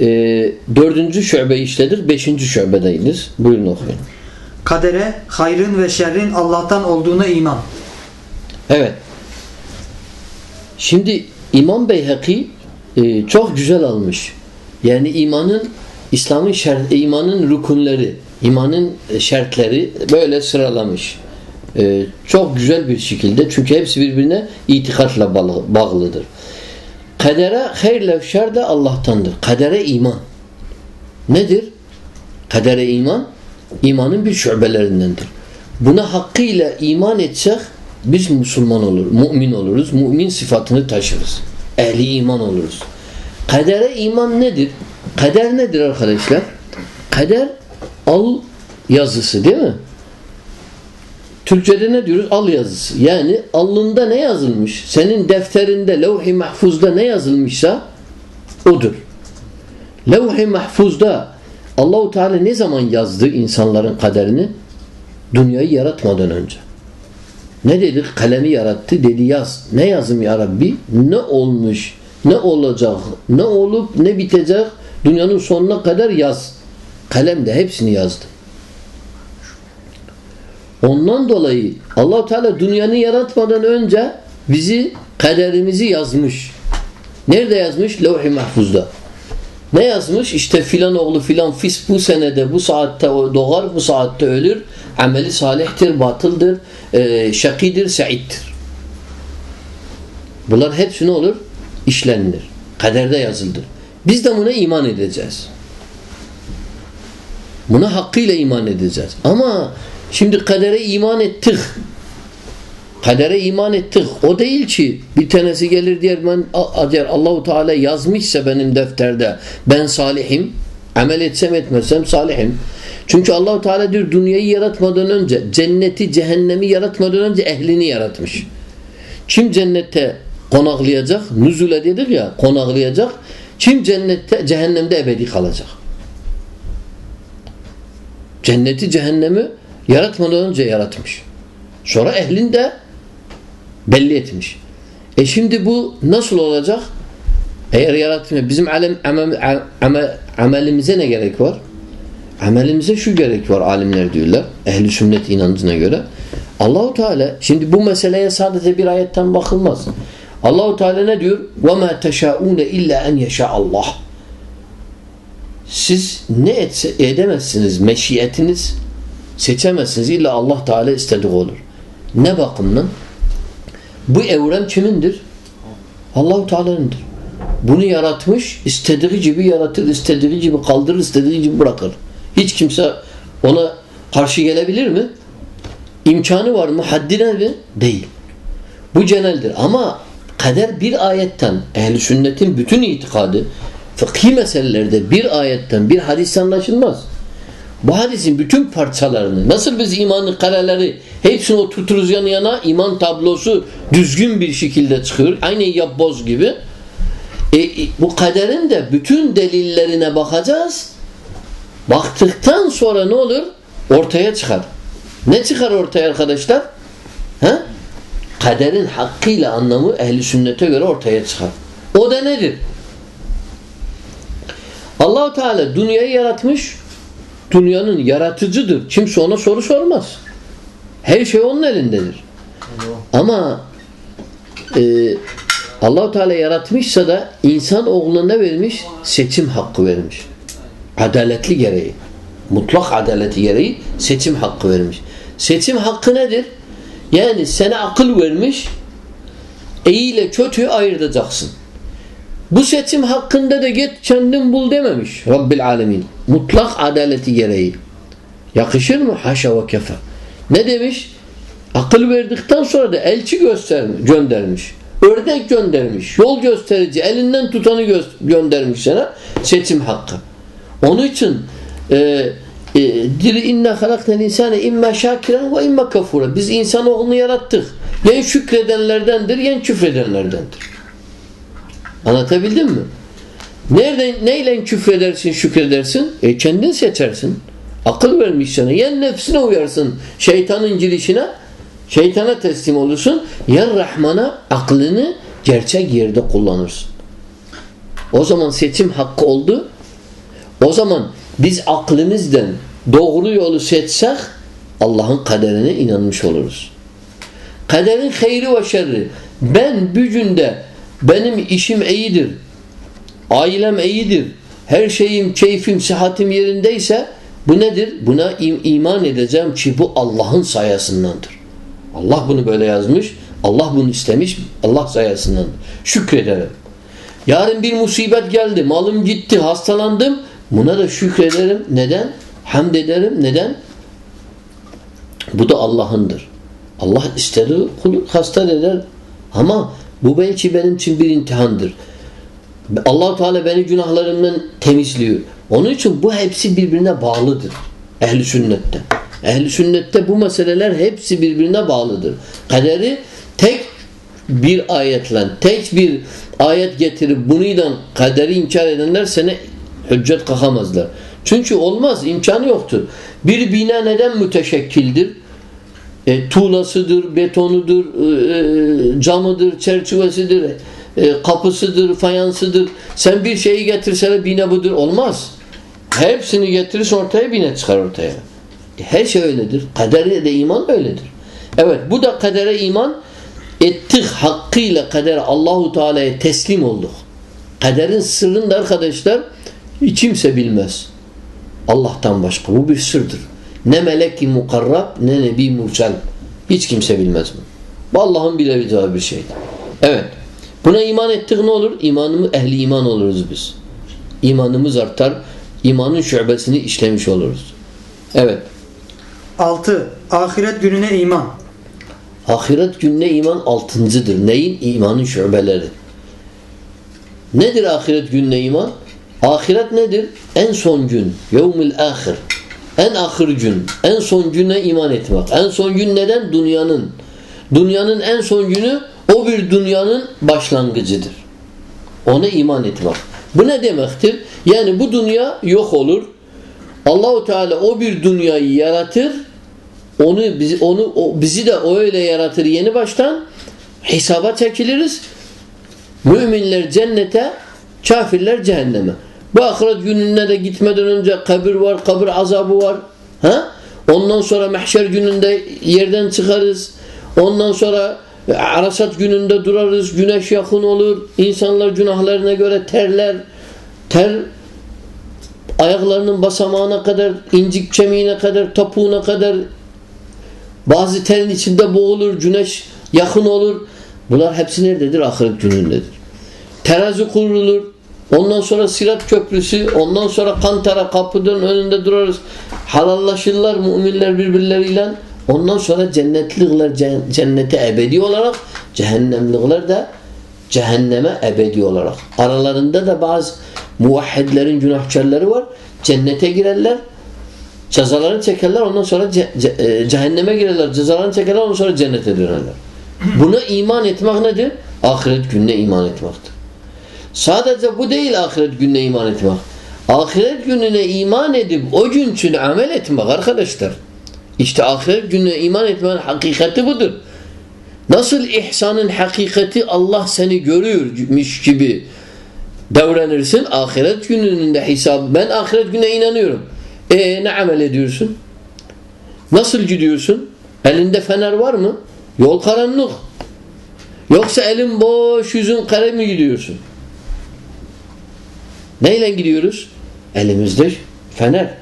e, dördüncü şöbe işledik. Beşinci şöbedeyiz. Buyurun okuyun. Kadere, hayrın ve şerrin Allah'tan olduğuna iman. Evet. Şimdi İmam Beyhaki e, çok güzel almış. Yani imanın İslam'ın şert, imanın rukunları, imanın şartları böyle sıralamış. E, çok güzel bir şekilde. Çünkü hepsi birbirine itikatla bağlıdır. Kadere hayırla şer de Allah'tandır. Kadere iman. Nedir? Kadere iman imanın bir şubelerindendir. Buna hakkıyla iman etsek biz Müslüman olur, mümin oluruz. Mümin sıfatını taşırız. Ehli iman oluruz. Kadere iman nedir? Kader nedir arkadaşlar? Kader al yazısı değil mi? Türkçede ne diyoruz? Al yazısı. Yani alnında ne yazılmış? Senin defterinde, levh-i mahfuzda ne yazılmışsa odur. Levh-i mahfuzda Allahu Teala ne zaman yazdı insanların kaderini? Dünyayı yaratmadan önce. Ne dedi? Kalemi yarattı dedi yaz. Ne yazım ya Rabbi? Ne olmuş? Ne olacak? Ne olup ne bitecek? Dünyanın sonuna kadar yaz. Kalem de hepsini yazdı. Ondan dolayı allah Teala dünyanı yaratmadan önce bizi kaderimizi yazmış. Nerede yazmış? Levh-i Mahfuz'da. Ne yazmış? İşte filan oğlu filan fis bu senede bu saatte doğar bu saatte ölür. Ameli salihtir, batıldır, e, şakidir, saittir. Bunlar hepsi ne olur? İşlenilir. Kaderde yazıldır. Biz de buna iman edeceğiz. Buna hakkıyla iman edeceğiz. Ama şimdi kadere iman ettik. Kadere iman ettik. O değil ki bir tanesi gelir diyer ben diğer Allahu Teala yazmışsa benim defterde ben salihim. Amel etsem etmezsem salihim. Çünkü Allahu Teala diyor dünyayı yaratmadan önce cenneti cehennemi yaratmadan önce ehlini yaratmış. Kim cennette konaklayacak? Nüzule dedik ya konaklayacak. Kim cennette cehennemde ebedi kalacak? Cenneti cehennemi yaratmadan önce yaratmış. Sonra ehlin de belli etmiş. E şimdi bu nasıl olacak? Eğer yaratmıyor. Bizim alem, amel, amel, amelimize ne gerek var? Amelimize şu gerek var alimler diyorlar. Ehli sünnet inancına göre. Allahu Teala şimdi bu meseleye sadece bir ayetten bakılmaz. Allahu Teala ne diyor? Ve ma teşaune illa en yeşa Allah. Siz ne etse, edemezsiniz meşiyetiniz seçemezsiniz illa Allah Teala istediği olur. Ne bakımdan? Bu evren kimindir? Allahu Teala'nındır. Bunu yaratmış, istediği gibi yaratır, istediği gibi kaldırır, istediği gibi bırakır. Hiç kimse ona karşı gelebilir mi? İmkanı var mı? Haddi mi? Değil. Bu ceneldir. Ama kader bir ayetten, ehli sünnetin bütün itikadı, fıkhi meselelerde bir ayetten, bir hadis anlaşılmaz. Bu hadisin bütün parçalarını, nasıl biz imanın kareleri hepsini oturturuz yan yana, iman tablosu düzgün bir şekilde çıkıyor. Aynı yapboz gibi. E, e, bu kaderin de bütün delillerine bakacağız. Baktıktan sonra ne olur? Ortaya çıkar. Ne çıkar ortaya arkadaşlar? He? Kaderin hakkıyla anlamı ehli sünnete göre ortaya çıkar. O da nedir? Allahu Teala dünyayı yaratmış. Dünyanın yaratıcıdır. Kimse ona soru sormaz. Her şey onun elindedir. Ama e, Allahu Teala yaratmışsa da insan oğluna vermiş? Seçim hakkı vermiş. Adaletli gereği. Mutlak adaleti gereği seçim hakkı vermiş. Seçim hakkı nedir? Yani sana akıl vermiş iyi ile kötüyü ayıracaksın. Bu seçim hakkında da git kendin bul dememiş Rabbil Alemin. Mutlak adaleti gereği. Yakışır mı? Haşa ve kefe. Ne demiş? Akıl verdikten sonra da elçi göstermiş, göndermiş. Ördek göndermiş. Yol gösterici. Elinden tutanı gö göndermiş sana. Seçim hakkı. Onun için e, e, diri inna halaknel insane imma şakiren ve imma kafura. Biz insanoğlunu yarattık. Yen şükredenlerdendir, yen küfredenlerdendir. Anlatabildim mi? Nereden, neyle küfredersin, şükredersin? E kendin seçersin. Akıl vermiş sana. Yen nefsine uyarsın. Şeytanın girişine şeytana teslim olursun. Ya Rahman'a aklını gerçek yerde kullanırsın. O zaman seçim hakkı oldu. O zaman biz aklımızdan doğru yolu seçsek Allah'ın kaderine inanmış oluruz. Kaderin hayri ve şerri. Ben gücünde benim işim iyidir. Ailem iyidir. Her şeyim, keyfim, sıhhatim yerindeyse bu nedir? Buna im iman edeceğim ki bu Allah'ın sayesindendir. Allah bunu böyle yazmış. Allah bunu istemiş. Allah sayesinde. Şükrederim. Yarın bir musibet geldi. Malım gitti. Hastalandım. Buna da şükrederim. Neden? Hamd ederim. Neden? Bu da Allah'ındır. Allah istedi kulu hasta eder. Ama bu belki benim için bir imtihandır. Allah Teala beni günahlarımdan temizliyor. Onun için bu hepsi birbirine bağlıdır. Ehli sünnette. Ehli sünnette bu meseleler hepsi birbirine bağlıdır. Kaderi tek bir ayetle, tek bir ayet getirip bunuyla kaderi inkar edenler seni hüccet kalkamazlar. Çünkü olmaz, imkanı yoktur. Bir bina neden müteşekkildir? E, tuğlasıdır, betonudur, e, camıdır, çerçevesidir, e, kapısıdır, fayansıdır. Sen bir şeyi getirsen bina budur. Olmaz. Hepsini getirirsen ortaya bina çıkar ortaya. E, her şey öyledir. Kadere de iman öyledir. Evet bu da kadere iman ettik hakkıyla kadere Allahu Teala'ya teslim olduk. Kaderin sırrını da arkadaşlar hiç kimse bilmez. Allah'tan başka. Bu bir sırdır. Ne melek-i mukarrab ne nebi mursel. Hiç kimse bilmez mi? Bu Allah'ın bilebileceği bir şeydir. Evet. Buna iman ettik ne olur? İmanımız ehli iman oluruz biz. İmanımız artar. İmanın şubesini işlemiş oluruz. Evet. 6. Ahiret gününe iman. Ahiret gününe iman altıncıdır. Neyin? İmanın şubeleri. Nedir ahiret gününe iman? Ahiret nedir? En son gün. Yevmil ahir. En ahir gün. En son güne iman etmek. En son gün neden? Dünyanın. Dünyanın en son günü o bir dünyanın başlangıcıdır. Ona iman etmek. Bu ne demektir? Yani bu dünya yok olur. Allahu Teala o bir dünyayı yaratır onu bizi onu o, bizi de öyle yaratır yeni baştan hesaba çekiliriz. Müminler cennete, kafirler cehenneme. Bu ahiret gününe de gitmeden önce kabir var, kabir azabı var. Ha? Ondan sonra mahşer gününde yerden çıkarız. Ondan sonra arasat gününde durarız. Güneş yakın olur. İnsanlar günahlarına göre terler. Ter ayaklarının basamağına kadar, incik kemiğine kadar, topuğuna kadar bazı terin içinde boğulur, güneş yakın olur. Bunlar hepsi nerededir? Ahiret günündedir. Terazi kurulur. Ondan sonra Sirat Köprüsü, ondan sonra Kantara kapıdan önünde durarız. Halallaşırlar müminler birbirleriyle. Ondan sonra cennetlikler cennete ebedi olarak, cehennemlikler de cehenneme ebedi olarak. Aralarında da bazı muvahhidlerin günahkarları var. Cennete girerler. Cezalarını çekerler ondan sonra ce ce e, cehenneme girerler. Cezalarını çekerler ondan sonra cennete dönerler. Buna iman etmek nedir? Ahiret gününe iman etmektir. Sadece bu değil ahiret gününe iman etmek. Ahiret gününe iman edip o gün için amel etmek arkadaşlar. İşte ahiret gününe iman etmenin hakikati budur. Nasıl ihsanın hakikati Allah seni görüyormuş gibi davranırsın ahiret gününün de hesabı. Ben ahiret gününe inanıyorum. E ne amel ediyorsun? Nasıl gidiyorsun? Elinde fener var mı? Yol karanlık. Yoksa elin boş, yüzün kare mi gidiyorsun? Neyle gidiyoruz? Elimizde fener.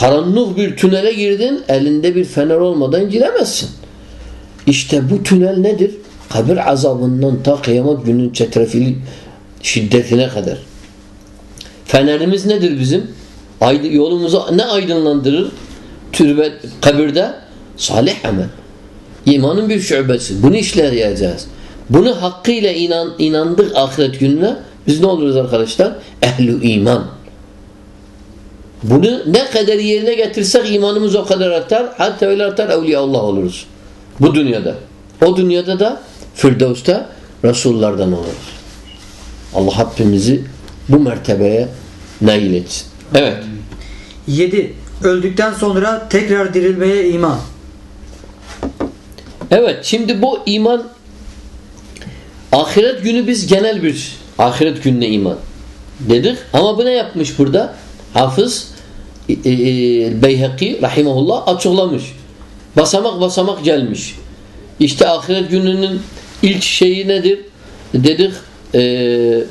Karanlık bir tünele girdin, elinde bir fener olmadan giremezsin. İşte bu tünel nedir? Kabir azabından ta kıyamet günün çetrefili şiddetine kadar. Fenerimiz nedir bizim? Yolumuzu ne aydınlandırır? Türbe, kabirde salih amel. İmanın bir şubesi. Bunu işleyeceğiz. Bunu hakkıyla inan, inandık ahiret gününe. Biz ne oluruz arkadaşlar? Ehlu iman. Bunu ne kadar yerine getirsek imanımız o kadar artar. Hatta öyle artar Allah oluruz. Bu dünyada. O dünyada da Firdevs'te Resullardan oluruz. Allah hepimizi bu mertebeye nail etsin. Evet. 7. Öldükten sonra tekrar dirilmeye iman. Evet şimdi bu iman ahiret günü biz genel bir ahiret gününe iman dedik. Ama bu ne yapmış burada? Hafız e, e, Beyhaki rahimahullah açıklamış. Basamak basamak gelmiş. İşte ahiret gününün ilk şeyi nedir? Dedik e, e,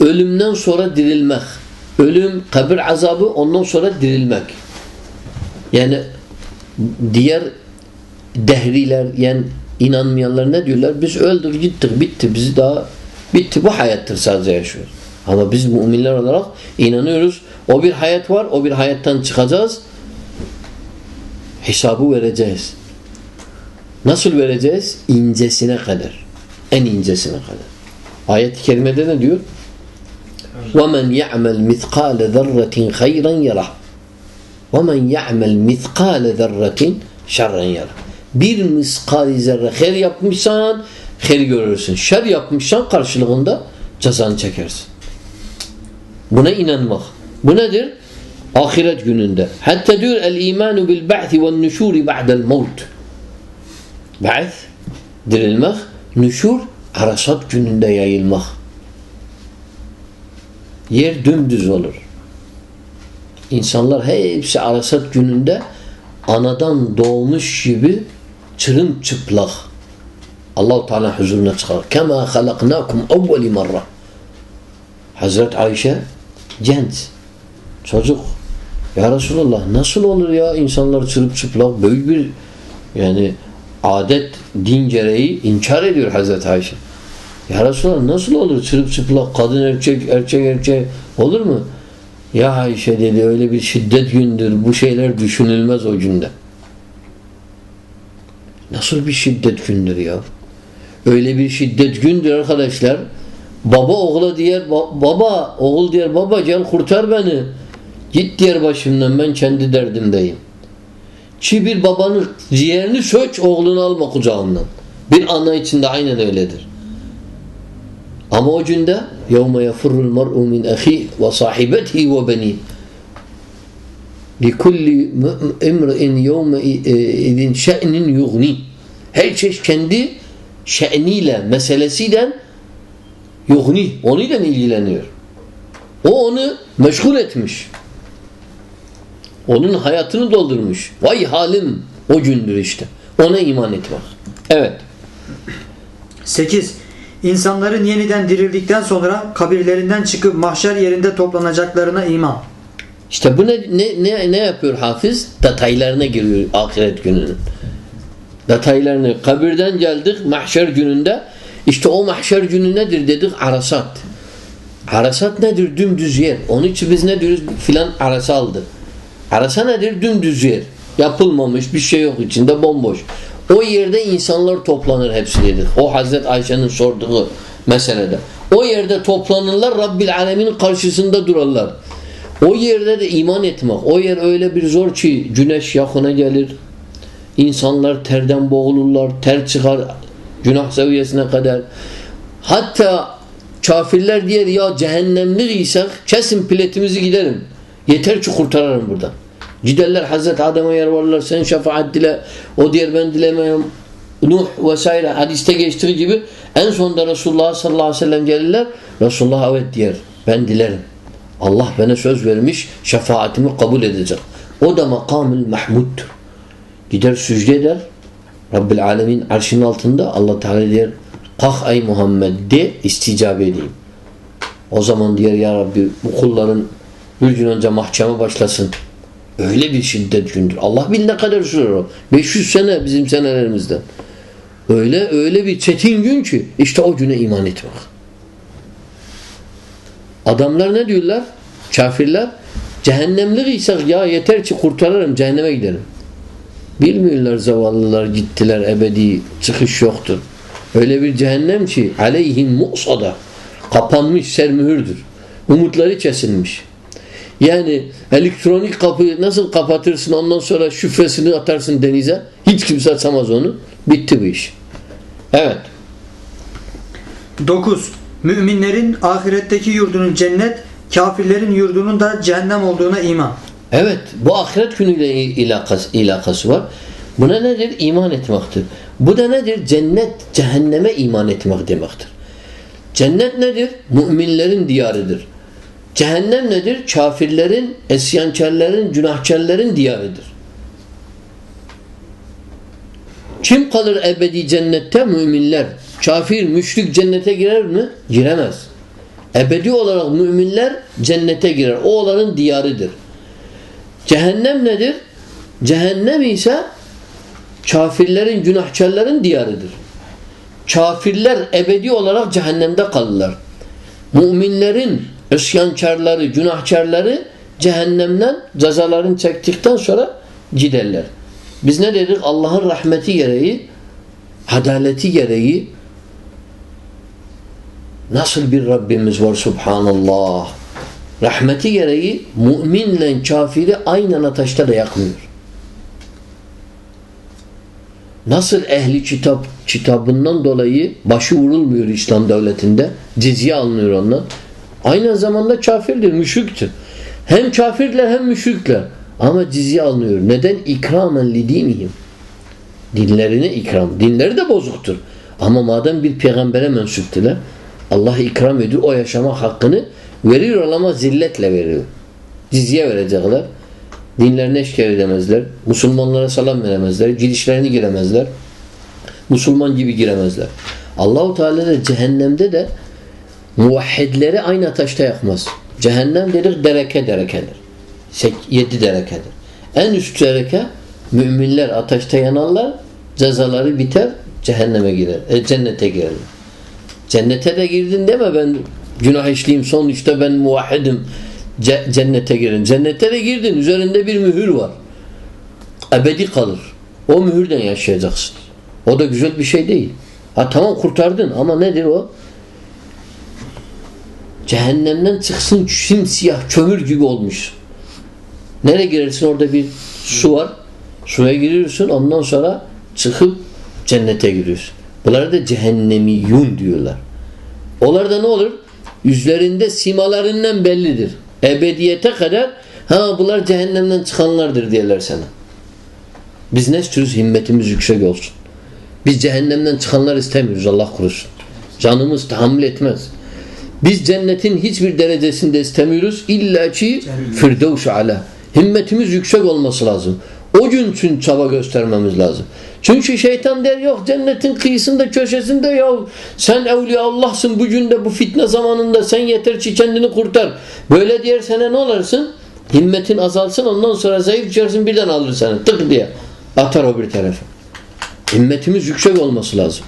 ölümden sonra dirilmek. Ölüm, kabir azabı ondan sonra dirilmek. Yani diğer dehriler yani inanmayanlar ne diyorlar? Biz öldük gittik bitti bizi daha bitti bu hayattır sadece yaşıyoruz. Ama biz müminler olarak inanıyoruz. O bir hayat var. O bir hayattan çıkacağız. Hesabı vereceğiz. Nasıl vereceğiz? İncesine kadar. En incesine kadar. Ayet-i kerimede ne diyor? وَمَنْ يَعْمَلْ مِثْقَالَ ذَرَّةٍ خَيْرًا يَرَهُ وَمَنْ يَعْمَلْ مِثْقَالَ ذَرَّةٍ şerren yara. Bir miskali zerre her yapmışsan her görürsün. Şer yapmışsan karşılığında cezanı çekersin. Buna inanmak. Bu nedir? Ahiret gününde. Hatta diyor el imanu bil ba'thi ve nüşuri ba'del mevt. Ba'th dirilmek, nüşur arasat gününde yayılmak. Yer dümdüz olur. İnsanlar hepsi arasat gününde anadan doğmuş gibi çırım çıplak. Allah Teala huzuruna çıkar. Kema halaknakum evveli marra. Hazret Ayşe genç. Çocuk. Ya Resulallah nasıl olur ya insanlar çırıp çıplak büyük bir yani adet din gereği inkar ediyor Hazreti Ayşe. Ya Resulallah nasıl olur çırıp çıplak kadın erkek erkek erkek olur mu? Ya Ayşe dedi öyle bir şiddet gündür. Bu şeyler düşünülmez o günde. Nasıl bir şiddet gündür ya? Öyle bir şiddet gündür arkadaşlar. Baba oğula diğer baba oğul diğer baba gel kurtar beni. Git diğer başımdan ben kendi derdimdeyim. Çi bir babanın ciğerini söç oğlunu alma kucağından. Bir ana içinde aynen öyledir. Ama o günde يَوْمَ يَفُرُّ الْمَرْءُ مِنْ أَخِيهِ وَصَاحِبَتِهِ وَبَنِيهِ لِكُلِّ اِمْرِئٍ يَوْمَ اِذٍ شَأْنٍ يُغْنِي Her şey kendi şe'niyle, meselesiyle yughni, onunla ilgileniyor. O onu meşgul etmiş. Onun hayatını doldurmuş. Vay halim o gündür işte. Ona iman etmek. Evet. 8. İnsanların yeniden dirildikten sonra kabirlerinden çıkıp mahşer yerinde toplanacaklarına iman. İşte bu ne, ne, ne, ne yapıyor hafız? Detaylarına giriyor ahiret gününün. Detaylarını. Kabirden geldik mahşer gününde. İşte o mahşer günü nedir dedik? Arasat. Arasat nedir? Dümdüz yer. Onun için biz ne diyoruz? Filan arasa aldı. Arasa nedir? Dümdüz yer. Yapılmamış bir şey yok içinde bomboş. O yerde insanlar toplanır hepsi dedik. O Hazret Ayşe'nin sorduğu meselede. O yerde toplanırlar Rabbil Alemin karşısında durarlar. O yerde de iman etmek. O yer öyle bir zor ki güneş yakına gelir. İnsanlar terden boğulurlar. Ter çıkar günah seviyesine kadar. Hatta kafirler diyer ya cehennemlik isek kesin piletimizi giderim. Yeter ki kurtararım buradan. Giderler Hazreti Adem'e yer varlar sen şefaat dile o diğer ben dilemiyorum Nuh vesaire hadiste geçtiği gibi en sonunda Resulullah sallallahu aleyhi ve sellem gelirler Resulullah evet diyer ben dilerim Allah bana söz vermiş şefaatimi kabul edecek o da makamül mahmuddur gider sücde eder Rabbil alemin arşın altında Allah Teala diyor kalk ey Muhammed de isticabe edeyim o zaman diyor ya Rabbi bu kulların bir gün önce mahkeme başlasın Öyle bir şiddet gündür. Allah bilir ne kadar sürer o. 500 sene bizim senelerimizden. Öyle öyle bir çetin gün ki işte o güne iman etmek. Adamlar ne diyorlar? Kafirler cehennemlik isek ya yeter ki kurtarırım cehenneme giderim. Bilmiyorlar zavallılar gittiler ebedi çıkış yoktur. Öyle bir cehennem ki aleyhim mu'sada kapanmış sermühürdür. Umutları kesilmiş. Yani elektronik kapıyı nasıl kapatırsın ondan sonra şifresini atarsın denize. Hiç kimse açamaz onu. Bitti bu iş. Evet. 9. Müminlerin ahiretteki yurdunun cennet, kafirlerin yurdunun da cehennem olduğuna iman. Evet. Bu ahiret günüyle ilakası, ilakası var. Buna nedir? İman etmektir. Bu da nedir? Cennet, cehenneme iman etmek demektir. Cennet nedir? Müminlerin diyarıdır. Cehennem nedir? Kafirlerin, esyankarların, günahkarların diyarıdır. Kim kalır ebedi cennette? Müminler. Kafir, müşrik cennete girer mi? Giremez. Ebedi olarak müminler cennete girer. O onların diyarıdır. Cehennem nedir? Cehennem ise kafirlerin, günahkarların diyarıdır. Kafirler ebedi olarak cehennemde kalırlar. Müminlerin isyankarları, günahkarları cehennemden cezalarını çektikten sonra giderler. Biz ne dedik? Allah'ın rahmeti gereği, adaleti gereği nasıl bir Rabbimiz var subhanallah. Rahmeti gereği müminle kafiri aynı ateşte de yakmıyor. Nasıl ehli kitap kitabından dolayı başı vurulmuyor İslam devletinde, cizye alınıyor ondan. Aynı zamanda kafirdir, müşriktir. Hem kafirler hem müşrikler. Ama cizye alınıyor. Neden? İkramen li dinihim. Dinlerine ikram. Dinleri de bozuktur. Ama madem bir peygambere mensuptular Allah ikram ediyor. O yaşama hakkını veriyor ama zilletle veriyor. Cizye verecekler. Dinlerine eşkar edemezler. Müslümanlara salam veremezler. Girişlerini giremezler. Musulman gibi giremezler. Allahu Teala da cehennemde de muvahhidleri aynı ateşte yakmaz. Cehennem dedik dereke derekedir. Yedi derekedir. En üst dereke müminler ateşte yanarlar cezaları biter cehenneme girer. E, cennete girerler. Cennete de girdin deme ben günah işleyeyim son işte ben muvahhidim cennete girin. Cennete de girdin üzerinde bir mühür var. Ebedi kalır. O mühürden yaşayacaksın. O da güzel bir şey değil. Ha tamam kurtardın ama nedir o? Cehennemden çıksın simsiyah kömür gibi olmuş. Nereye girersin orada bir su var. Suya giriyorsun ondan sonra çıkıp cennete giriyorsun. Bunlara da cehennemiyun diyorlar. Onlar da ne olur? Yüzlerinde simalarından bellidir. Ebediyete kadar ha bunlar cehennemden çıkanlardır diyorlar sana. Biz ne istiyoruz? Himmetimiz yüksek olsun. Biz cehennemden çıkanlar istemiyoruz Allah korusun. Canımız tahammül etmez. Biz cennetin hiçbir derecesinde istemiyoruz. İlla ki firdevs ala. Himmetimiz yüksek olması lazım. O gün için çaba göstermemiz lazım. Çünkü şeytan der yok cennetin kıyısında köşesinde ya sen evliya Allah'sın bugün de bu fitne zamanında sen yeter ki kendini kurtar. Böyle diyer sana ne olursun? Himmetin azalsın ondan sonra zayıf düşersin birden alır seni tık diye. Atar o bir tarafa. Himmetimiz yüksek olması lazım.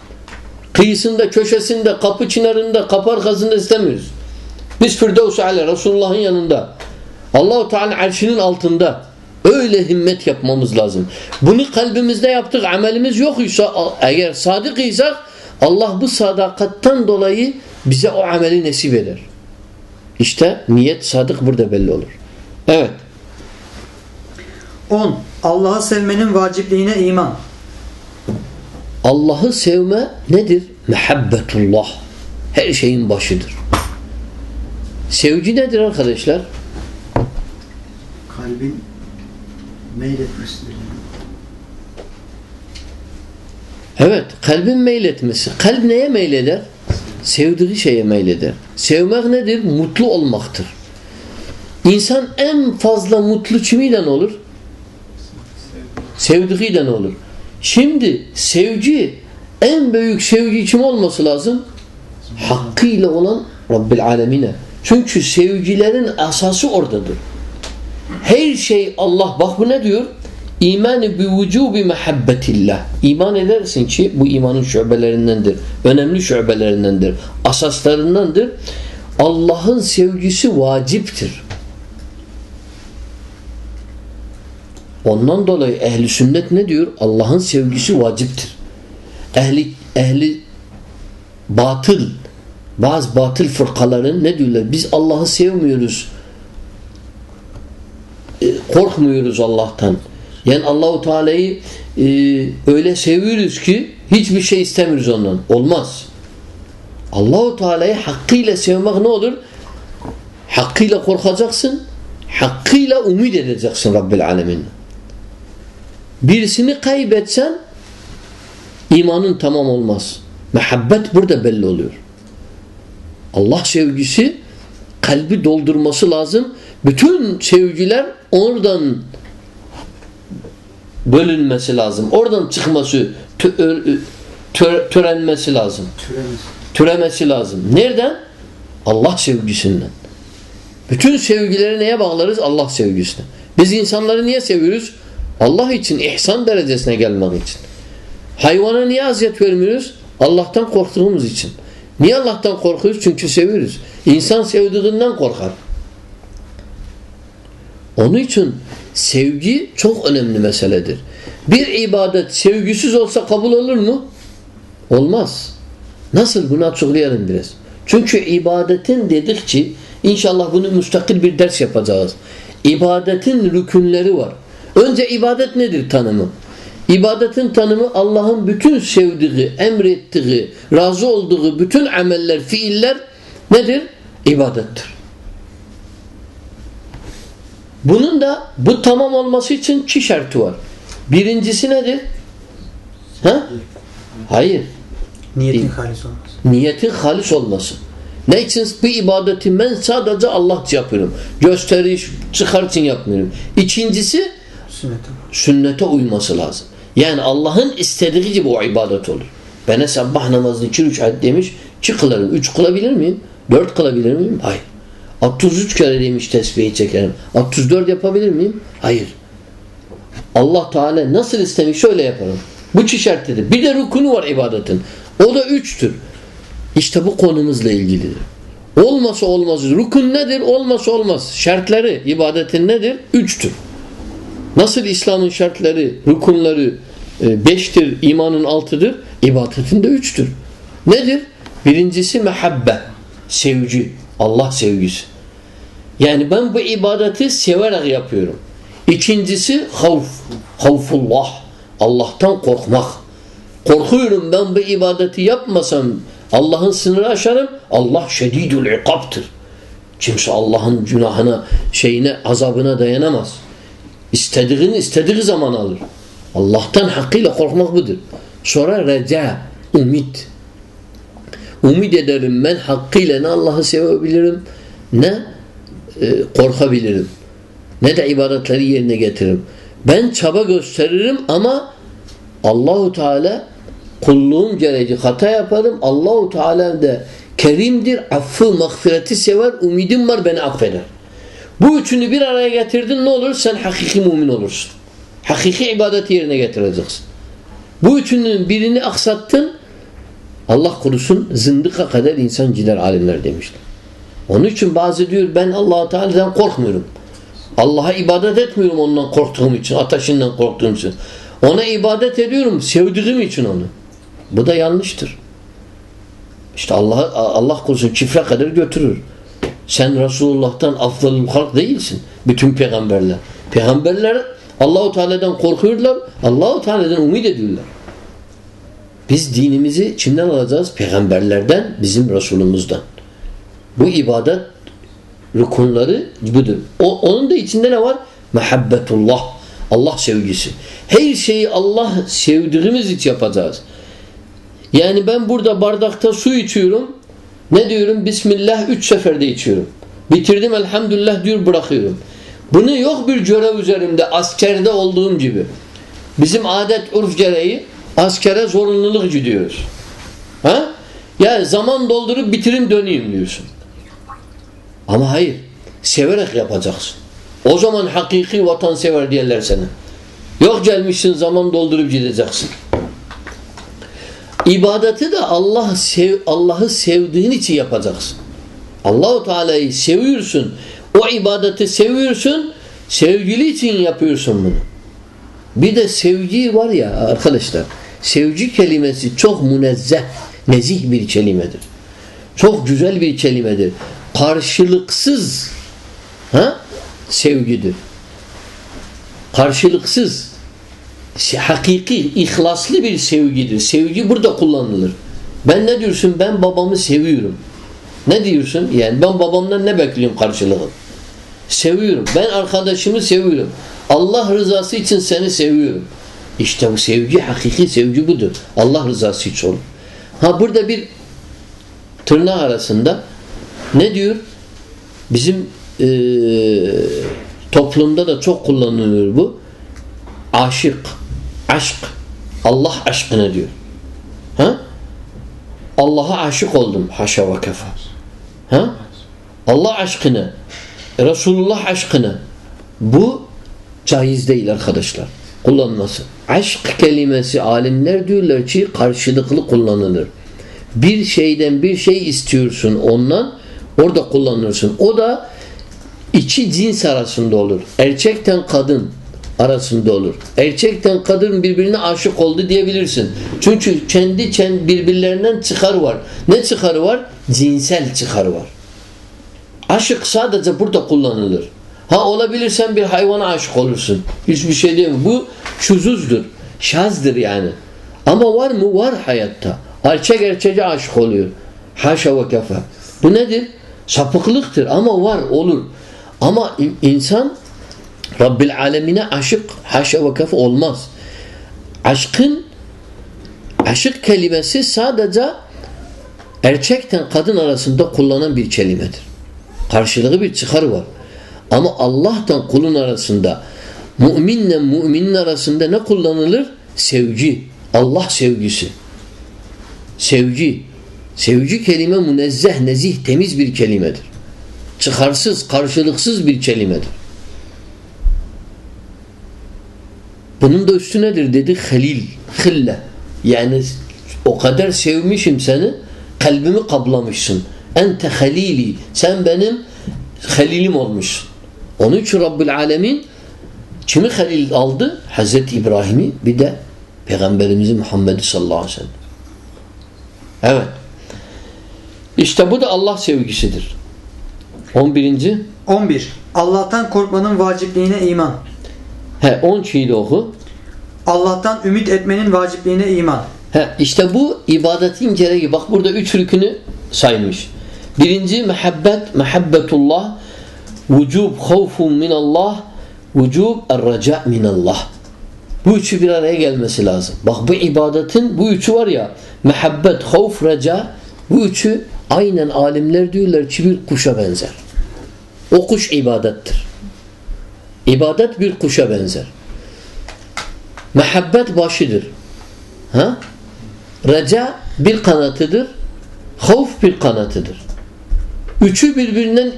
Kıyısında, köşesinde, kapı çınarında, kapı arkasında istemiyoruz. Biz Firdevs ale Resulullah'ın yanında. Allahu Teala arşinin altında. Öyle himmet yapmamız lazım. Bunu kalbimizde yaptık, amelimiz yok ise eğer sadık isek Allah bu sadakattan dolayı bize o ameli nesip eder. İşte niyet sadık burada belli olur. Evet. 10. Allah'ı sevmenin vacipliğine iman. Allah'ı sevme nedir? Mehabbetullah. Her şeyin başıdır. Sevgi nedir arkadaşlar? Kalbin meyletmesidir. Evet, kalbin meyletmesi. Kalp neye meyleder? Sevdiği şeye meyleder. Sevmek nedir? Mutlu olmaktır. İnsan en fazla mutlu kimiyle olur? Sevdiğiyle olur. Şimdi sevgi en büyük sevgi kim olması lazım? Hakkıyla olan Rabbil Alemine. Çünkü sevgilerin asası oradadır. Her şey Allah bak bu ne diyor? İmanı bi vücubi mehabbetillah. İman edersin ki bu imanın şubelerindendir. Önemli şubelerindendir. Asaslarındandır. Allah'ın sevgisi vaciptir. Ondan dolayı ehli sünnet ne diyor? Allah'ın sevgisi vaciptir. Ehli ehli batıl bazı batıl fırkaların ne diyorlar? Biz Allah'ı sevmiyoruz. E, korkmuyoruz Allah'tan. Yani Allahu Teala'yı e, öyle seviyoruz ki hiçbir şey istemiyoruz ondan. Olmaz. Allahu Teala'yı hakkıyla sevmek ne olur? Hakkıyla korkacaksın. Hakkıyla umut edeceksin Rabbil Alemin. Birisini kaybetsen imanın tamam olmaz. Mehabbet burada belli oluyor. Allah sevgisi kalbi doldurması lazım. Bütün sevgiler oradan bölünmesi lazım. Oradan çıkması, tö- törenmesi lazım. Türemiz. Türemesi lazım. Nereden? Allah sevgisinden. Bütün sevgileri neye bağlarız? Allah sevgisine. Biz insanları niye seviyoruz? Allah için, ihsan derecesine gelmek için. Hayvana niye aziyet vermiyoruz? Allah'tan korktuğumuz için. Niye Allah'tan korkuyoruz? Çünkü seviyoruz. İnsan sevdiğinden korkar. Onun için sevgi çok önemli meseledir. Bir ibadet sevgisiz olsa kabul olur mu? Olmaz. Nasıl? Bunu açıklayalım biraz. Çünkü ibadetin dedikçe inşallah bunu müstakil bir ders yapacağız. İbadetin rükünleri var. Önce ibadet nedir tanımı? İbadetin tanımı Allah'ın bütün sevdiği, emrettiği, razı olduğu bütün ameller, fiiller nedir? İbadettir. Bunun da bu tamam olması için iki şartı var. Birincisi nedir? Ha? Hayır. Niyetin halis olmaz. Niyetin halis olması. Ne için? Bir ibadeti ben sadece Allah için yapıyorum. Gösteriş, çıkar için yapmıyorum. İkincisi Sünnete. sünnete uyması lazım. Yani Allah'ın istediği gibi o ibadet olur. Ben sabah namazını iki rükat demiş, iki kılarım. Üç kılabilir miyim? Dört kılabilir miyim? Hayır. 33 kere demiş tesbihi çekerim. 34 yapabilir miyim? Hayır. Allah Teala nasıl istemiş şöyle yaparım. Bu şartlıdır. Bir de rukunu var ibadetin. O da üçtür. İşte bu konumuzla ilgilidir. Olmasa olmaz. Rukun nedir? Olmasa olmaz. Şartları ibadetin nedir? Üçtür. Nasıl İslam'ın şartları, rukunları e, beştir, imanın altıdır, ibadetin de üçtür. Nedir? Birincisi mehabbe, sevgi, Allah sevgisi. Yani ben bu ibadeti severek yapıyorum. İkincisi havf, havfullah, Allah'tan korkmak. Korkuyorum ben bu ibadeti yapmasam Allah'ın sınırı aşarım. Allah şedidül ikaptır. Kimse Allah'ın günahına, şeyine, azabına dayanamaz. İstediğini istediği zaman alır. Allah'tan hakkıyla korkmak budur. Sonra reca, umit. Umid ederim ben hakkıyla ne Allah'ı sevebilirim ne e, korkabilirim. Ne de ibadetleri yerine getiririm. Ben çaba gösteririm ama Allahu Teala kulluğum gereği hata yaparım. Allahu Teala da kerimdir, affı, mağfireti sever, umidim var beni affeder. Bu üçünü bir araya getirdin ne olur? Sen hakiki mümin olursun. Hakiki ibadeti yerine getireceksin. Bu üçünün birini aksattın Allah korusun zındıka kadar insan gider alimler demişler. Onun için bazı diyor ben allah Teala'dan korkmuyorum. Allah'a ibadet etmiyorum ondan korktuğum için, ateşinden korktuğum için. Ona ibadet ediyorum sevdiğim için onu. Bu da yanlıştır. İşte Allah Allah korusun çifre kadar götürür. Sen Resulullah'tan afdalul halk değilsin. Bütün peygamberler. Peygamberler Allahu Teala'dan korkuyorlar. Allahu Teala'dan umut ediyorlar. Biz dinimizi kimden alacağız? Peygamberlerden, bizim Resulümüzden. Bu ibadet rukunları budur. O, onun da içinde ne var? Mehabbetullah. Allah sevgisi. Her şeyi Allah sevdiğimiz için yapacağız. Yani ben burada bardakta su içiyorum. Ne diyorum? Bismillah üç seferde içiyorum. Bitirdim elhamdülillah diyor bırakıyorum. Bunu yok bir görev üzerimde askerde olduğum gibi. Bizim adet urf gereği askere zorunluluk gidiyoruz. Ha? Ya zaman doldurup bitirim döneyim diyorsun. Ama hayır. Severek yapacaksın. O zaman hakiki vatansever diyorlar sana. Yok gelmişsin zaman doldurup gideceksin. İbadeti de Allah sev Allah'ı sevdiğin için yapacaksın. Allahu Teala'yı seviyorsun. O ibadeti seviyorsun. Sevgili için yapıyorsun bunu. Bir de sevgi var ya arkadaşlar. Sevgi kelimesi çok münezzeh, nezih bir kelimedir. Çok güzel bir kelimedir. Karşılıksız ha? sevgidir. Karşılıksız hakiki, ihlaslı bir sevgidir. Sevgi burada kullanılır. Ben ne diyorsun? Ben babamı seviyorum. Ne diyorsun? Yani ben babamdan ne bekliyorum karşılığı? Seviyorum. Ben arkadaşımı seviyorum. Allah rızası için seni seviyorum. İşte bu sevgi, hakiki sevgi budur. Allah rızası için olur. Ha burada bir tırnak arasında ne diyor? Bizim e, toplumda da çok kullanılıyor bu. Aşık, aşk. Allah aşkına diyor. Ha? Allah'a aşık oldum. Haşa ve kefa. Ha? Allah aşkına, Resulullah aşkına. Bu caiz değil arkadaşlar. Kullanması. Aşk kelimesi alimler diyorlar ki karşılıklı kullanılır. Bir şeyden bir şey istiyorsun ondan orada kullanırsın. O da iki cins arasında olur. Erkekten kadın arasında olur. Erkekten kadın birbirine aşık oldu diyebilirsin. Çünkü kendi kendi birbirlerinden çıkar var. Ne çıkarı var? Cinsel çıkarı var. Aşık sadece burada kullanılır. Ha olabilirsen bir hayvana aşık olursun. Hiçbir şey değil mi? Bu şuzuzdur. Şazdır yani. Ama var mı? Var hayatta. Erkek erkeğe aşık oluyor. Haşa ve kefa. Bu nedir? Sapıklıktır ama var olur. Ama insan Rabbil alemine aşık haşa ve kefa olmaz. Aşkın aşık kelimesi sadece erkekten kadın arasında kullanılan bir kelimedir. Karşılığı bir çıkar var. Ama Allah'tan kulun arasında müminle müminin arasında ne kullanılır? Sevgi. Allah sevgisi. Sevgi. Sevgi kelime münezzeh, nezih, temiz bir kelimedir. Çıkarsız, karşılıksız bir kelimedir. Bunun da üstü nedir dedi? Halil, hille. Yani o kadar sevmişim seni, kalbimi kaplamışsın. Ente halili. Sen benim halilim olmuşsun. Onun için Rabbül Alemin kimi halil aldı? Hazreti İbrahim'i bir de Peygamberimizi Muhammed sallallahu aleyhi ve sellem. Evet. İşte bu da Allah sevgisidir. 11. 11. Allah'tan korkmanın vacipliğine iman. He 10 şeyi de oku. Allah'tan ümit etmenin vacipliğine iman. He işte bu ibadetin gereği. Bak burada üç rükünü saymış. Birinci mehabbet, mehabbetullah, vücub, havfun minallah, vücub, erraca minallah. Bu üçü bir araya gelmesi lazım. Bak bu ibadetin bu üçü var ya mehabbet, havf, reca bu üçü aynen alimler diyorlar ki bir kuşa benzer. O kuş ibadettir. İbadet bir kuşa benzer. Mehabbet başıdır. Ha? Reca bir kanatıdır. Havf bir kanatıdır. Üçü birbirinden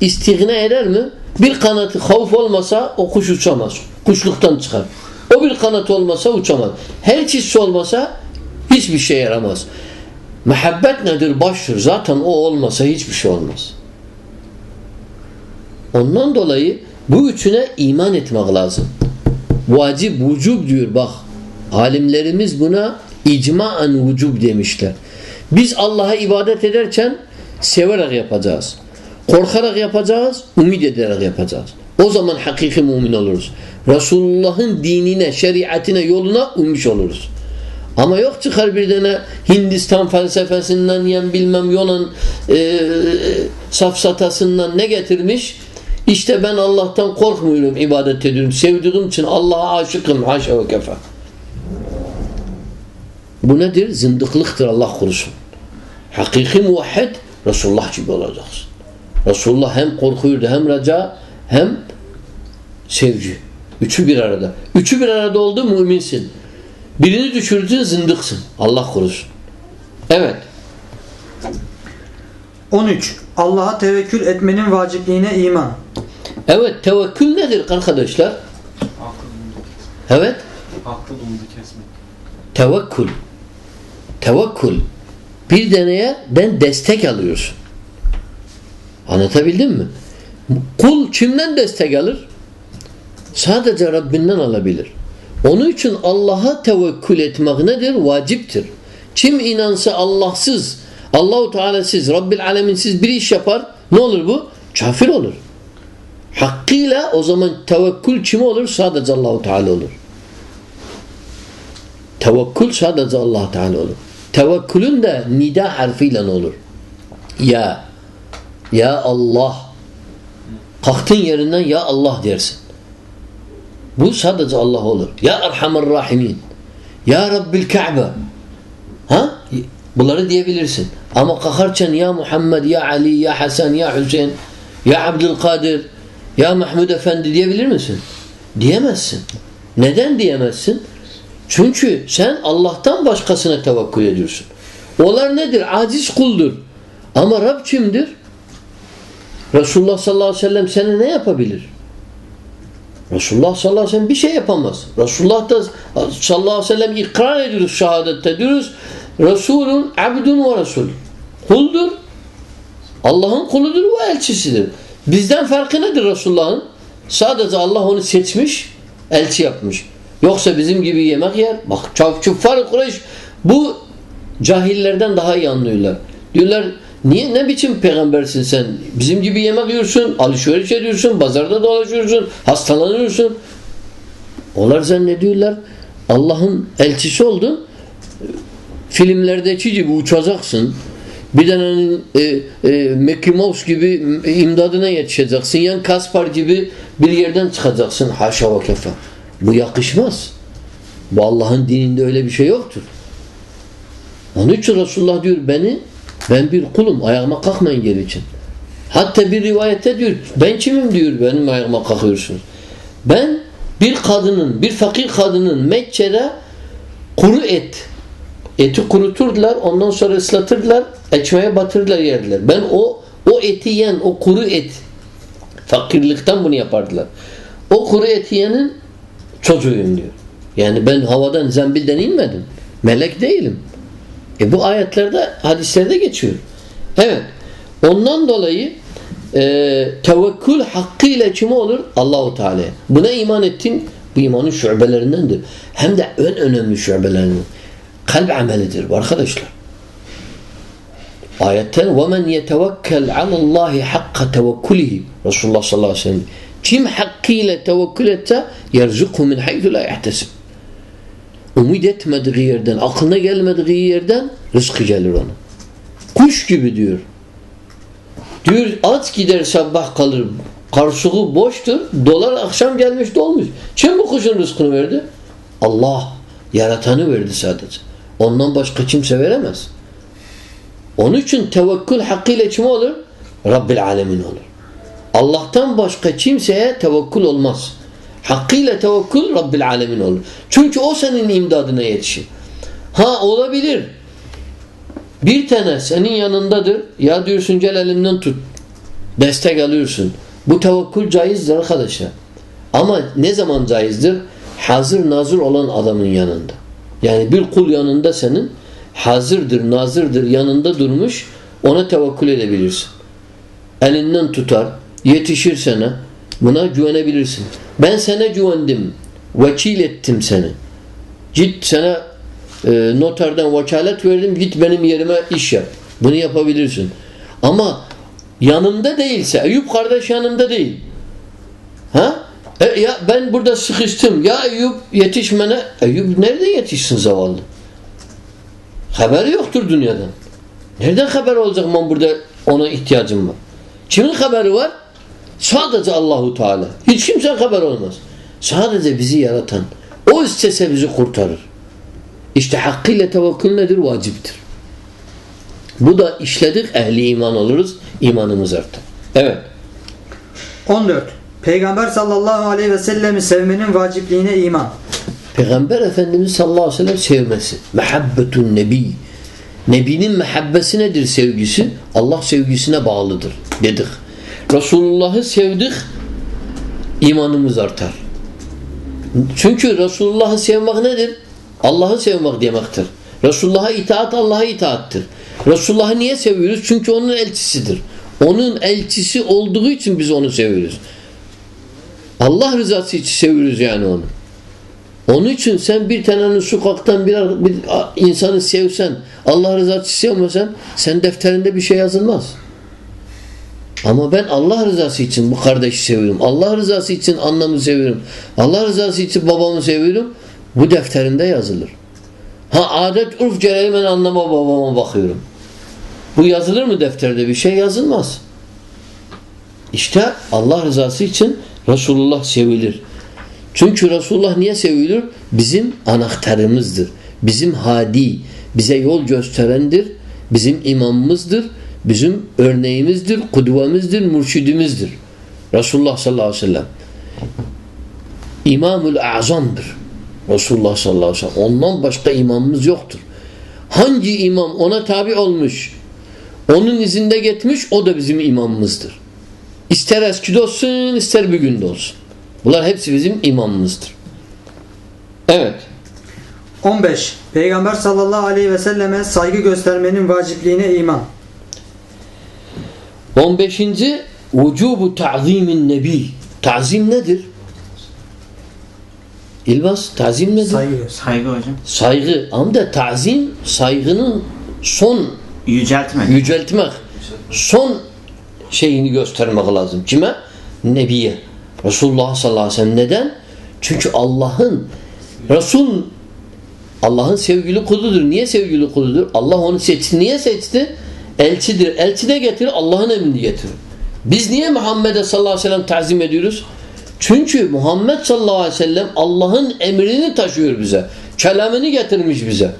istigna eder mi? Bir kanatı havf olmasa o kuş uçamaz. Kuşluktan çıkar. O bir kanat olmasa uçamaz. Her ikisi olmasa hiçbir şey yaramaz. Mehabbet nedir? Baştır. Zaten o olmasa hiçbir şey olmaz. Ondan dolayı bu üçüne iman etmek lazım. Vacip, vücub diyor bak. Alimlerimiz buna icmaen vücub demişler. Biz Allah'a ibadet ederken severek yapacağız. Korkarak yapacağız, ümit ederek yapacağız. O zaman hakiki mümin oluruz. Resulullah'ın dinine, şeriatine, yoluna uymuş oluruz. Ama yok çıkar bir tane Hindistan felsefesinden yan bilmem Yunan e, safsatasından ne getirmiş? İşte ben Allah'tan korkmuyorum, ibadet ediyorum. Sevdiğim için Allah'a aşıkım. Haşa ve kefa. Bu nedir? Zındıklıktır Allah korusun. Hakiki muvahhid Resulullah gibi olacaksın. Resulullah hem korkuyordu hem raca hem sevgi. Üçü bir arada. Üçü bir arada oldu müminsin. Birini düşürdün zındıksın. Allah korusun. Evet. 13. Allah'a tevekkül etmenin vacipliğine iman. Evet tevekkül nedir arkadaşlar? Evet. Aklı umudu kesmek. Tevekkül. Tevekkül. Bir deneyeden destek alıyorsun. Anlatabildim mi? Kul kimden destek alır? Sadece Rabbinden alabilir. Onun için Allah'a tevekkül etmek nedir? Vaciptir. Kim inansa Allahsız, Allahu Teala'sız, Rabbil Aleminsiz bir iş yapar, ne olur bu? Kafir olur. Hakkıyla o zaman tevekkül kim olur? Sadece Allahu Teala olur. Tevekkül sadece Allah Teala olur. Tevekkülün de nida harfiyle olur. Ya Ya Allah kalktın yerinden Ya Allah dersin. Bu sadece Allah olur. Ya Erhamer Rahimin. Ya Rabbil Ka'be. Ha? Bunları diyebilirsin. Ama kalkarken ya Muhammed, ya Ali, ya Hasan, ya Hüseyin Ya Abdülkadir, ya Mahmud Efendi diyebilir misin? Diyemezsin. Neden diyemezsin? Çünkü sen Allah'tan başkasına tevekkül ediyorsun. Onlar nedir? Aciz kuldur. Ama Rab kimdir? Resulullah sallallahu aleyhi ve sellem sana ne yapabilir? Resulullah sallallahu aleyhi ve sellem bir şey yapamaz. Resulullah da sallallahu aleyhi ve sellem ikrar ediyoruz şehadette diyoruz. Resulün abdun ve resul. Kuldur. Allah'ın kuludur ve elçisidir. Bizden farkı nedir Resulullah'ın? Sadece Allah onu seçmiş, elçi yapmış. Yoksa bizim gibi yemek yer. Bak küffar Kureyş bu cahillerden daha iyi anlıyorlar. Diyorlar niye ne biçim peygambersin sen? Bizim gibi yemek yiyorsun, alışveriş ediyorsun, pazarda dolaşıyorsun, hastalanıyorsun. Onlar zannediyorlar Allah'ın elçisi oldun. Filmlerdeki gibi uçacaksın. Bir tane e, e, Mickey Mouse gibi imdadına yetişeceksin. Yani Kaspar gibi bir yerden çıkacaksın. Haşa ve kefa. Bu yakışmaz. Bu Allah'ın dininde öyle bir şey yoktur. Onun için Resulullah diyor beni ben bir kulum. Ayağıma kalkmayın geri için. Hatta bir rivayette diyor ben kimim diyor benim ayağıma kalkıyorsunuz. Ben bir kadının, bir fakir kadının Mekke'de kuru et eti kuruturdular ondan sonra ıslatırdılar ekmeğe batırırlar yerdiler. Ben o o eti yiyen o kuru et fakirlikten bunu yapardılar. O kuru eti yiyenin çocuğuyum diyor. Yani ben havadan zembilden inmedim. Melek değilim. E bu ayetlerde hadislerde geçiyor. Evet. Ondan dolayı e, tevekkül hakkıyla kim olur? Allahu Teala. Buna iman ettin. Bu imanın şubelerindendir. Hem de en önemli şubelerinden. Kalp amelidir arkadaşlar. Ayetten وَمَنْ يَتَوَكَّلْ عَلَى اللّٰهِ حَقَّ تَوَكُّلِهِ Resulullah sallallahu aleyhi ve sellem kim hakkıyla tevekkül etse يَرْزُقُهُ مِنْ حَيْثُ لَا يَحْتَسِبْ Umid etmediği yerden, aklına gelmediği yerden rızkı gelir ona. Kuş gibi diyor. Diyor at gider sabah kalır. Karşılığı boştur. Dolar akşam gelmiş dolmuş. Kim bu kuşun rızkını verdi? Allah. Yaratanı verdi sadece. Ondan başka kimse veremez. Onun için tevekkül hakkıyla kim olur? Rabbil alemin olur. Allah'tan başka kimseye tevekkül olmaz. Hakkıyla tevekkül Rabbil alemin olur. Çünkü o senin imdadına yetişir. Ha olabilir. Bir tane senin yanındadır. Ya diyorsun gel elimden tut. Destek alıyorsun. Bu tevekkül caizdir arkadaşlar. Ama ne zaman caizdir? Hazır nazır olan adamın yanında. Yani bir kul yanında senin hazırdır, nazırdır, yanında durmuş ona tevekkül edebilirsin. Elinden tutar, yetişir sana. Buna güvenebilirsin. Ben sana güvendim. Vekil ettim seni. Git sana e, noterden vekalet verdim. Git benim yerime iş yap. Bunu yapabilirsin. Ama yanımda değilse, Eyüp kardeş yanımda değil. Ha? E, ya ben burada sıkıştım. Ya Eyüp yetişmene. Eyüp nerede yetişsin zavallı? Haberi yoktur dünyadan. Nereden haber olacak ben burada ona ihtiyacım var? Kimin haberi var? Sadece Allahu Teala. Hiç kimse haber olmaz. Sadece bizi yaratan. O istese bizi kurtarır. İşte hakkıyla tevekkül nedir? Vaciptir. Bu da işledik ehli iman oluruz. imanımız artar. Evet. 14. Peygamber sallallahu aleyhi ve sellemi sevmenin vacipliğine iman. Peygamber Efendimiz sallallahu aleyhi ve sellem sevmesi. Mehabbetun nebi. Nebinin mehabbesi nedir sevgisi? Allah sevgisine bağlıdır dedik. Resulullah'ı sevdik imanımız artar. Çünkü Resulullah'ı sevmek nedir? Allah'ı sevmek demektir. Resulullah'a itaat Allah'a itaattir. Resulullah'ı niye seviyoruz? Çünkü onun elçisidir. Onun elçisi olduğu için biz onu seviyoruz. Allah rızası için seviyoruz yani onu. Onun için sen bir tanenin sokaktan bir, bir insanı sevsen, Allah rızası için sevmesen, sen defterinde bir şey yazılmaz. Ama ben Allah rızası için bu kardeşi seviyorum. Allah rızası için annemi seviyorum. Allah rızası için babamı seviyorum. Bu defterinde yazılır. Ha adet urf gereği ben anneme babama bakıyorum. Bu yazılır mı defterde? Bir şey yazılmaz. İşte Allah rızası için Resulullah sevilir. Çünkü Resulullah niye sevilir? Bizim anahtarımızdır. Bizim hadi, bize yol gösterendir. Bizim imamımızdır. Bizim örneğimizdir, kudvemizdir, mürşidimizdir. Resulullah sallallahu aleyhi ve sellem. İmamül Azam'dır. Resulullah sallallahu aleyhi ve sellem. Ondan başka imamımız yoktur. Hangi imam ona tabi olmuş, onun izinde gitmiş, o da bizim imamımızdır. İster eskide olsun, ister bugün de olsun. Bunlar hepsi bizim imamımızdır. Evet. 15. Peygamber sallallahu aleyhi ve selleme saygı göstermenin vacipliğine iman. 15. Vücubu ta'zimin nebi. Ta'zim nedir? İlbas, ta'zim nedir? Saygı. Saygı hocam. Saygı. Ama da ta'zim saygının son Yüceltmek. yüceltmek. Son şeyini göstermek lazım. Kime? Nebiye. Resulullah sallallahu aleyhi ve sellem. Neden? Çünkü Allah'ın Resul Allah'ın sevgili kuludur. Niye sevgili kuludur? Allah onu seçti. Niye seçti? Elçidir. Elçi de getirir. Allah'ın emrini getirir. Biz niye Muhammed'e sallallahu aleyhi ve sellem tazim ediyoruz? Çünkü Muhammed sallallahu aleyhi ve sellem Allah'ın emrini taşıyor bize. Kelamını getirmiş bize.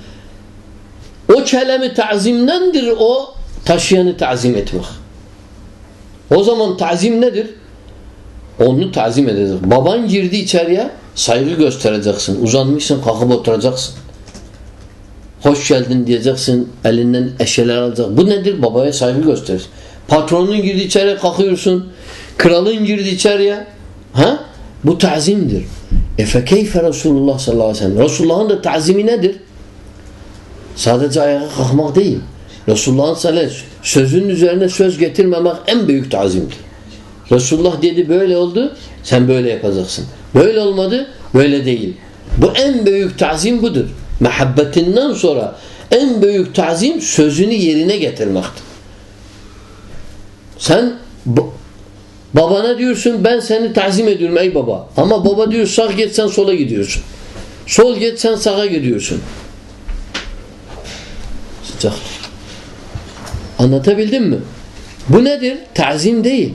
O kelami tazimdendir o taşıyanı tazim etmek. O zaman tazim nedir? Onu tazim edecek. Baban girdi içeriye saygı göstereceksin. Uzanmışsın kalkıp oturacaksın. Hoş geldin diyeceksin. Elinden eşeler alacak. Bu nedir? Babaya saygı gösterir. Patronun girdi içeriye kalkıyorsun. Kralın girdi içeriye. Ha? Bu tazimdir. E fekeyfe Resulullah sallallahu aleyhi ve sellem. Resulullah'ın da tazimi nedir? Sadece ayağa kalkmak değil. Resulullah'ın sallallahu sözünün üzerine söz getirmemek en büyük tazimdir. Resulullah dedi böyle oldu, sen böyle yapacaksın. Böyle olmadı, böyle değil. Bu en büyük tazim budur. Mehabbetinden sonra en büyük tazim sözünü yerine getirmektir. Sen babana diyorsun ben seni tazim ediyorum ey baba. Ama baba diyor sağ git sola gidiyorsun. Sol git sağa gidiyorsun. Sıcak. Anlatabildim mi? Bu nedir? Tazim değil.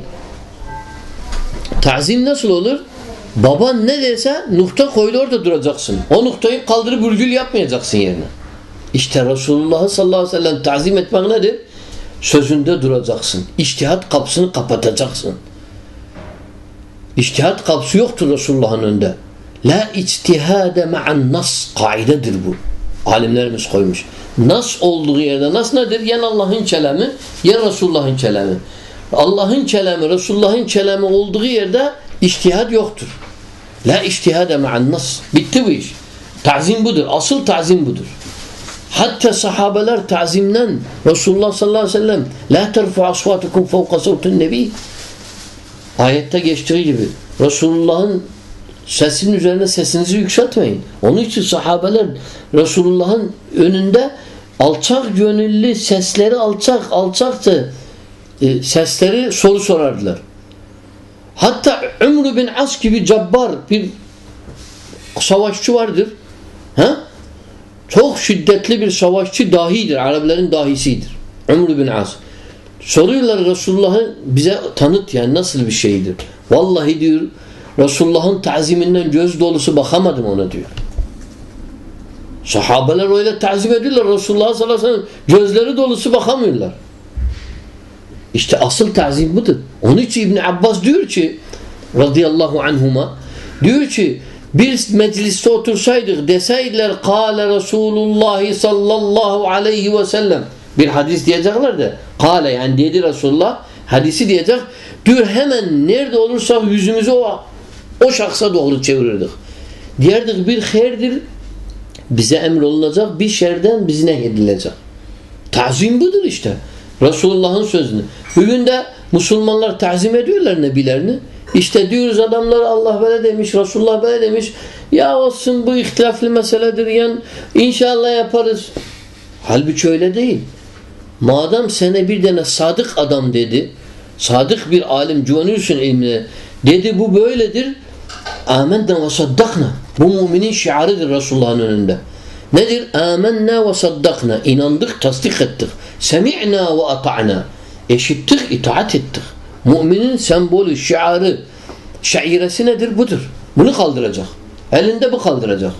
Tazim nasıl olur? Baban ne derse nokta koydu orada duracaksın. O noktayı kaldırıp virgül yapmayacaksın yerine. İşte Resulullah sallallahu aleyhi ve sellem tazim etmek nedir? Sözünde duracaksın. İçtihat kapısını kapatacaksın. İçtihat kapısı yoktur Resulullah'ın önünde. La içtihade ma'an nas kaidedir bu. Alimlerimiz koymuş. Nas olduğu yerde nas nedir? Yen Allah'ın kelamı, yen Resulullah'ın kelamı. Allah'ın kelamı, Resulullah'ın kelamı olduğu yerde içtihad yoktur. La içtihade ma'an nas. Bitti bu iş. Tazim budur. Asıl tazim budur. Hatta sahabeler tazimden Resulullah sallallahu aleyhi ve sellem La terfu asfatukum fevka savtun nebi Ayette geçtiği gibi Resulullah'ın sesinin üzerine sesinizi yükseltmeyin. Onun için sahabeler Resulullah'ın önünde alçak gönüllü sesleri alçak alçaktı e, sesleri soru sorardılar. Hatta Umru bin As gibi cabbar bir savaşçı vardır. Ha? Çok şiddetli bir savaşçı dahidir. Arapların dahisidir. Umru bin As. Soruyorlar Resulullah'ı bize tanıt yani nasıl bir şeydir. Vallahi diyor Resulullah'ın taziminden göz dolusu bakamadım ona diyor. Sahabeler öyle tazim ediyorlar. Resulullah sallallahu aleyhi ve sellem gözleri dolusu bakamıyorlar. İşte asıl tazim budur. Onun için İbn Abbas diyor ki radıyallahu anhuma diyor ki bir mecliste otursaydık deseydiler kâle Resulullah sallallahu aleyhi ve sellem bir hadis diyecekler de kâle yani dedi Resulullah hadisi diyecek diyor hemen nerede olursak yüzümüzü o, o şahsa doğru çevirirdik. Diyerdik bir hayırdır bize emrolunacak bir şerden bizi nehyedilecek. Tazim budur işte. Resulullah'ın sözünü. Bugün de Müslümanlar tazim ediyorlar nebilerini. İşte diyoruz adamlar Allah böyle demiş, Resulullah böyle demiş. Ya olsun bu ihtilaflı meseledir. Yani inşallah yaparız. Halbuki öyle değil. Madem sana bir tane sadık adam dedi, sadık bir alim güveniyorsun ilmine, dedi bu böyledir. Amenna ve saddakna. Bu müminin şiarıdır Resulullah'ın önünde. Nedir? Amenna ve saddakna. İnandık, tasdik ettik. Semi'na ve ata'na. Eşittik, itaat ettik. Müminin sembolü, şiarı, şairesi nedir? Budur. Bunu kaldıracak. Elinde bu kaldıracak.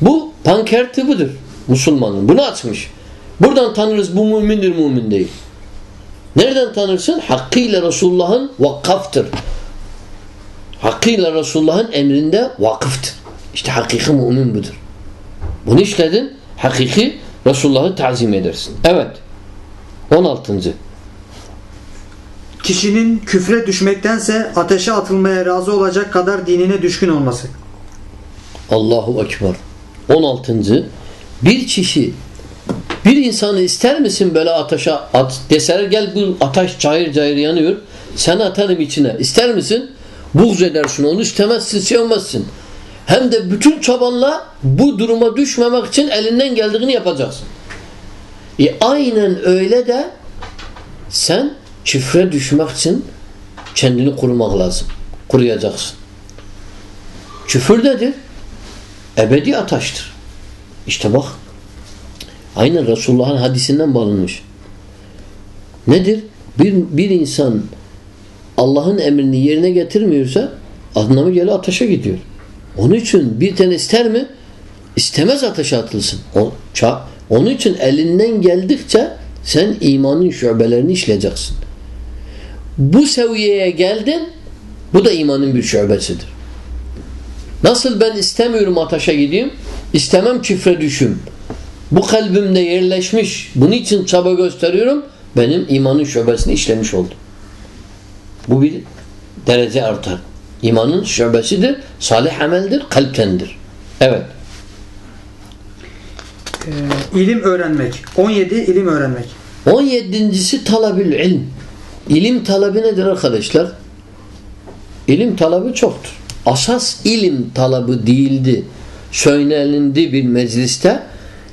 Bu pankerti budur. Müslümanın. Bunu açmış. Buradan tanırız bu mümindir mümin değil. Nereden tanırsın? Hakkıyla Resulullah'ın vakaftır. Hakkıyla Resulullah'ın emrinde vakıftır. İşte hakiki mümin budur. Bunu işledin, hakiki Resulullah'ı tazim edersin. Evet. 16. Kişinin küfre düşmektense ateşe atılmaya razı olacak kadar dinine düşkün olması. Allahu Ekber. 16. Bir kişi bir insanı ister misin böyle ateşe at deseler gel bu ateş cayır cayır yanıyor. Sen atarım içine. İster misin? Buğz edersin onu istemezsin sevmezsin. Hem de bütün çabanla bu duruma düşmemek için elinden geldiğini yapacaksın. E aynen öyle de sen çifre düşmek için kendini korumak lazım. Koruyacaksın. Küfür nedir? Ebedi ataştır. İşte bak. Aynen Resulullah'ın hadisinden bağlanmış. Nedir? Bir, bir insan Allah'ın emrini yerine getirmiyorsa anlamı geliyor ateşe gidiyor. Onun için bir tane ister mi? İstemez ateşe atılsın. Onun için elinden geldikçe sen imanın şubelerini işleyeceksin. Bu seviyeye geldin bu da imanın bir şubesidir. Nasıl ben istemiyorum ateşe gideyim? İstemem çifre düşüm. Bu kalbimde yerleşmiş. Bunun için çaba gösteriyorum. Benim imanın şubesini işlemiş oldum. Bu bir derece artar. İmanın şubesidir. Salih ameldir. Kalptendir. Evet. Ee, ilim öğrenmek. 17 ilim öğrenmek. 17.si talabül ilm. İlim talebi nedir arkadaşlar? İlim talebi çoktur. Asas ilim talebi değildi. Söylenildi bir mecliste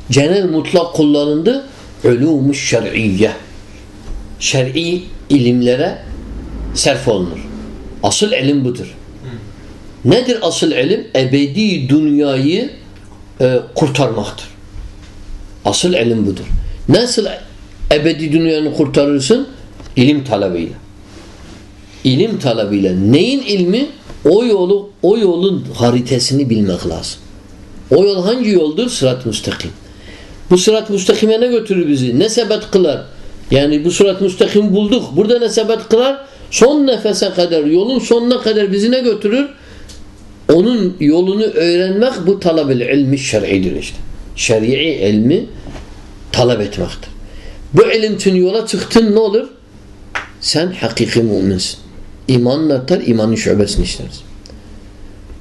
genel mutlak kullanıldı. Ulumuş şer'iyye. Şer'i ilimlere serf olunur. Asıl ilim budur. Nedir asıl ilim? Ebedi dünyayı e, kurtarmaktır. Asıl ilim budur. Nasıl ebedi dünyanı kurtarırsın? İlim talebiyle. İlim talebiyle. Neyin ilmi? O yolu, o yolun haritasını bilmek lazım. O yol hangi yoldur? Sırat-ı müstakim. Bu sırat-ı müstakime ne götürür bizi? Ne sebep kılar? Yani bu sırat-ı müstakim bulduk. Burada ne sebep kılar? Son nefese kadar, yolun sonuna kadar bizi ne götürür? Onun yolunu öğrenmek bu talab-ül ilmi şer'idir işte. Şer'i ilmi talep etmektir. Bu ilim yola çıktın ne olur? Sen hakiki müminsin. İmanın artar, imanın şubesini işlersin.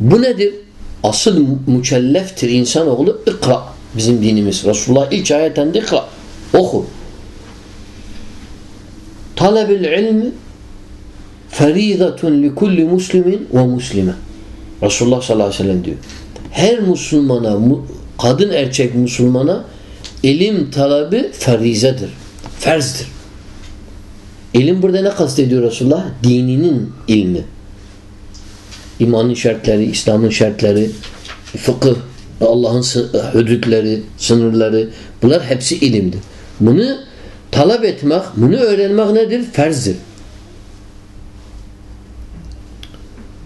Bu nedir? Asıl mükelleftir insanoğlu ikra. Bizim dinimiz. Resulullah ilk ayeten de ikra. Oku. Talebül ilmi feridatun li kulli muslimin ve muslime. Resulullah sallallahu aleyhi ve sellem diyor. Her Müslümana, kadın erkek Müslümana ilim talebi ferizedir. Ferzdir. İlim burada ne kastediyor Resulullah? Dininin ilmi. İmanın şartları, İslam'ın şartları, fıkıh, Allah'ın hudutları, sınırları bunlar hepsi ilimdir. Bunu talep etmek, bunu öğrenmek nedir? Ferzdir.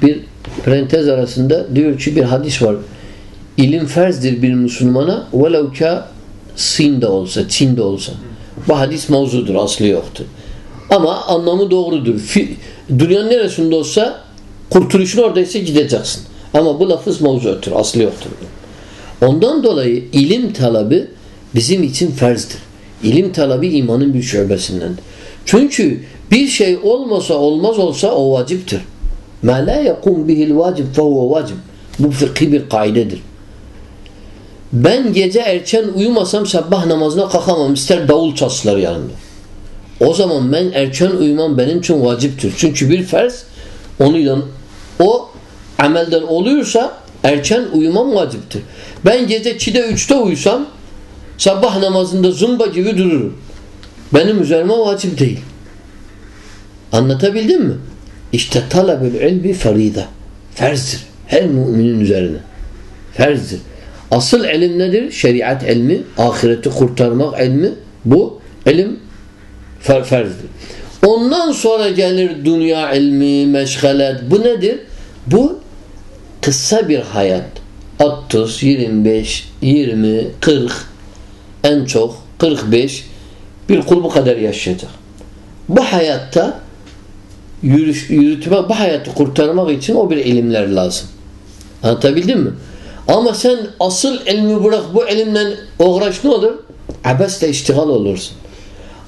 Bir parantez arasında diyor ki bir hadis var. İlim ferzdir bir Müslümana velev ka Sin de olsa, Çin de olsa. Bu hadis mevzudur, aslı yoktur. Ama anlamı doğrudur. Dünyanın neresinde olsa kurtuluşun oradaysa gideceksin. Ama bu lafız mevzudur, aslı yoktur. Ondan dolayı ilim talebi bizim için ferzdir. İlim talebi imanın bir şubesindendir. Çünkü bir şey olmasa olmaz olsa o vaciptir. Ma la yakum bihil vacib fehuve vacib. Bu fıkhi bir kaidedir. Ben gece erken uyumasam sabah namazına kalkamam. İster davul çalsılar yanımda. O zaman ben erken uyumam benim için vaciptir. Çünkü bir farz onunla o amelden oluyorsa erken uyumam vaciptir. Ben gece 2'de 3'te uyusam sabah namazında zumba gibi dururum. Benim üzerime vacip değil. Anlatabildim mi? İşte talabül ilmi farida. Ferzdir. Her müminin üzerine. Ferzdir. Asıl ilim nedir? Şeriat ilmi, ahireti kurtarmak ilmi. Bu ilim fer ferzdir. Ondan sonra gelir dünya ilmi, meşgalet. Bu nedir? Bu kısa bir hayat. 30, 25, 20, 40 en çok 45 bir kul bu kadar yaşayacak. Bu hayatta yürüş, yürütme, bu hayatı kurtarmak için o bir ilimler lazım. Anlatabildim mi? Ama sen asıl ilmi bırak bu ilimden uğraş ne olur? Abesle iştigal olursun.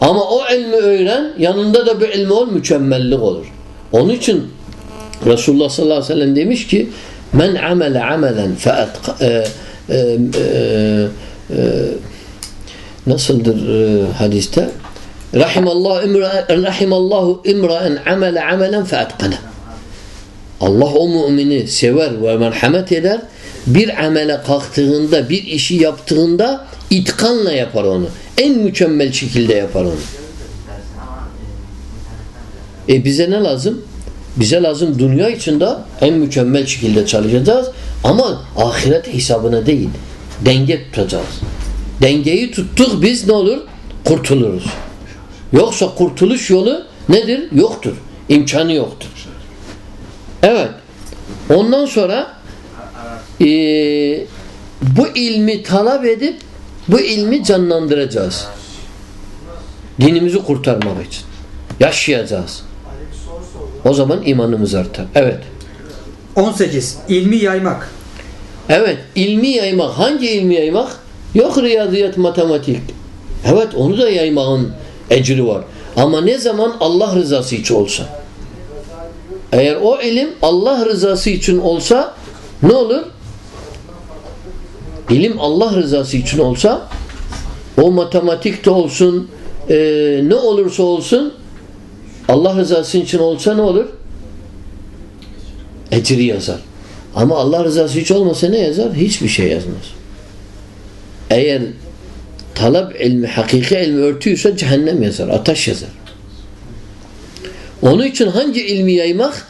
Ama o ilmi öğren yanında da bir ilmi ol mükemmellik olur. Onun için Resulullah sallallahu aleyhi ve sellem demiş ki men amele amelen fe e, e, e, nasıldır e, hadiste rahimallahu imra rahimallahu imra'en amele amelen fe Allah o mümini sever ve merhamet eder. Bir amele kalktığında, bir işi yaptığında itkanla yapar onu. En mükemmel şekilde yapar onu. E bize ne lazım? Bize lazım dünya içinde en mükemmel şekilde çalışacağız ama ahiret hesabına değil. Denge tutacağız. Dengeyi tuttuk biz ne olur? Kurtuluruz. Yoksa kurtuluş yolu nedir? Yoktur. İmkanı yoktur. Evet. Ondan sonra e, bu ilmi talep edip bu ilmi canlandıracağız. Dinimizi kurtarmak için. Yaşayacağız. O zaman imanımız artar. Evet. 18. İlmi yaymak. Evet. ilmi yaymak. Hangi ilmi yaymak? Yok riyaziyat, matematik. Evet onu da yaymağın ecri var. Ama ne zaman Allah rızası için olsa. Eğer o ilim Allah rızası için olsa ne olur? İlim Allah rızası için olsa o matematikte olsun e, ne olursa olsun Allah rızası için olsa ne olur? Ecri yazar. Ama Allah rızası hiç olmasa ne yazar? Hiçbir şey yazmaz. Eğer talep ilmi, hakiki ilmi örtüyorsa cehennem yazar, ateş yazar. Onun için hangi ilmi yaymak?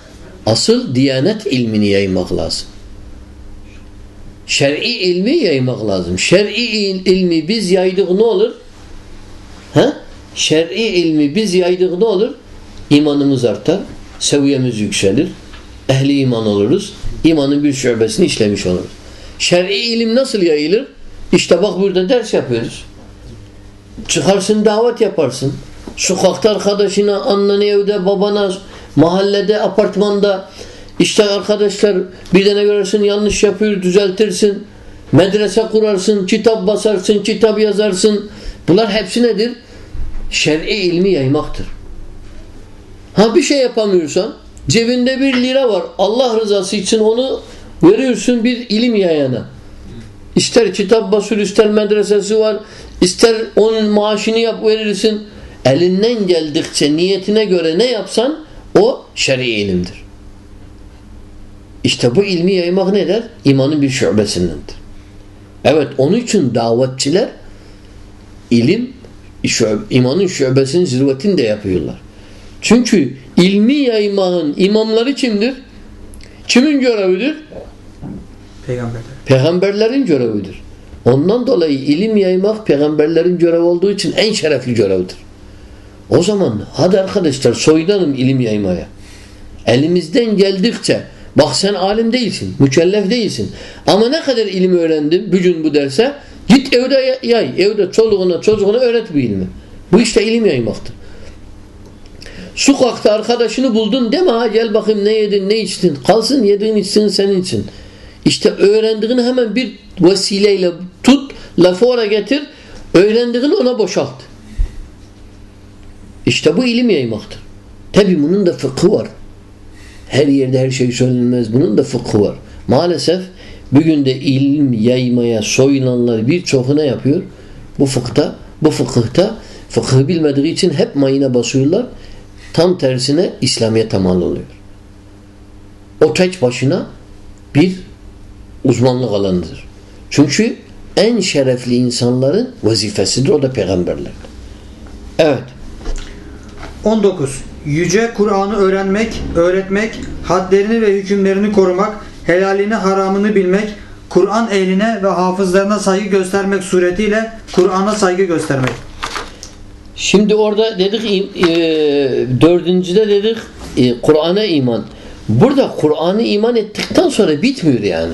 Asıl diyanet ilmini yaymak lazım. Şer'i ilmi yaymak lazım. Şer'i ilmi biz yaydık ne olur? Ha? Şer'i ilmi biz yaydık ne olur? İmanımız artar, seviyemiz yükselir, ehli iman oluruz, imanın bir şubesini işlemiş oluruz. Şer'i ilim nasıl yayılır? İşte bak burada ders yapıyoruz. Çıkarsın davet yaparsın. Sokakta arkadaşına, annene evde, babana, mahallede, apartmanda işte arkadaşlar bir tane görürsün yanlış yapıyor düzeltirsin. Medrese kurarsın, kitap basarsın, kitap yazarsın. Bunlar hepsi nedir? Şer'i ilmi yaymaktır. Ha bir şey yapamıyorsan cebinde bir lira var. Allah rızası için onu veriyorsun bir ilim yayana. İster kitap basıyor, ister medresesi var, ister onun maaşını yap verirsin. Elinden geldikçe niyetine göre ne yapsan o şer'i ilimdir. İşte bu ilmi yaymak ne der? İmanın bir şubesindendir. Evet onun için davetçiler ilim imanın şubesinin zirvetini de yapıyorlar. Çünkü ilmi yaymağın imamları kimdir? Kimin görevidir? Peygamberler. Peygamberlerin görevidir. Ondan dolayı ilim yaymak peygamberlerin görevi olduğu için en şerefli görevdir. O zaman hadi arkadaşlar soydanım ilim yaymaya. Elimizden geldikçe bak sen alim değilsin, mükellef değilsin. Ama ne kadar ilim öğrendin bugün bu derse git evde yay. Evde çoluğuna çocuğuna öğret bu ilmi. Bu işte ilim yaymaktır. Sokakta arkadaşını buldun deme ha gel bakayım ne yedin ne içtin. Kalsın yediğin içtiğin senin için. İşte öğrendiğini hemen bir vesileyle tut, lafı oraya getir, öğrendiğini ona boşalt. İşte bu ilim yaymaktır. Tabi bunun da fıkhı var. Her yerde her şey söylenmez. Bunun da fıkhı var. Maalesef bugün de ilim yaymaya soyulanlar birçoğu ne yapıyor? Bu fıkta, bu fıkıhta fıkhı bilmediği için hep mayına basıyorlar. Tam tersine İslamiyet mal oluyor. O tek başına bir uzmanlık alanıdır. Çünkü en şerefli insanların vazifesidir. O da peygamberler. Evet. 19. Yüce Kur'an'ı öğrenmek, öğretmek, hadlerini ve hükümlerini korumak, helalini haramını bilmek, Kur'an ehline ve hafızlarına saygı göstermek suretiyle Kur'an'a saygı göstermek. Şimdi orada dedik e, dördüncüde dedik e, Kur'an'a iman. Burada Kur'an'ı iman ettikten sonra bitmiyor yani.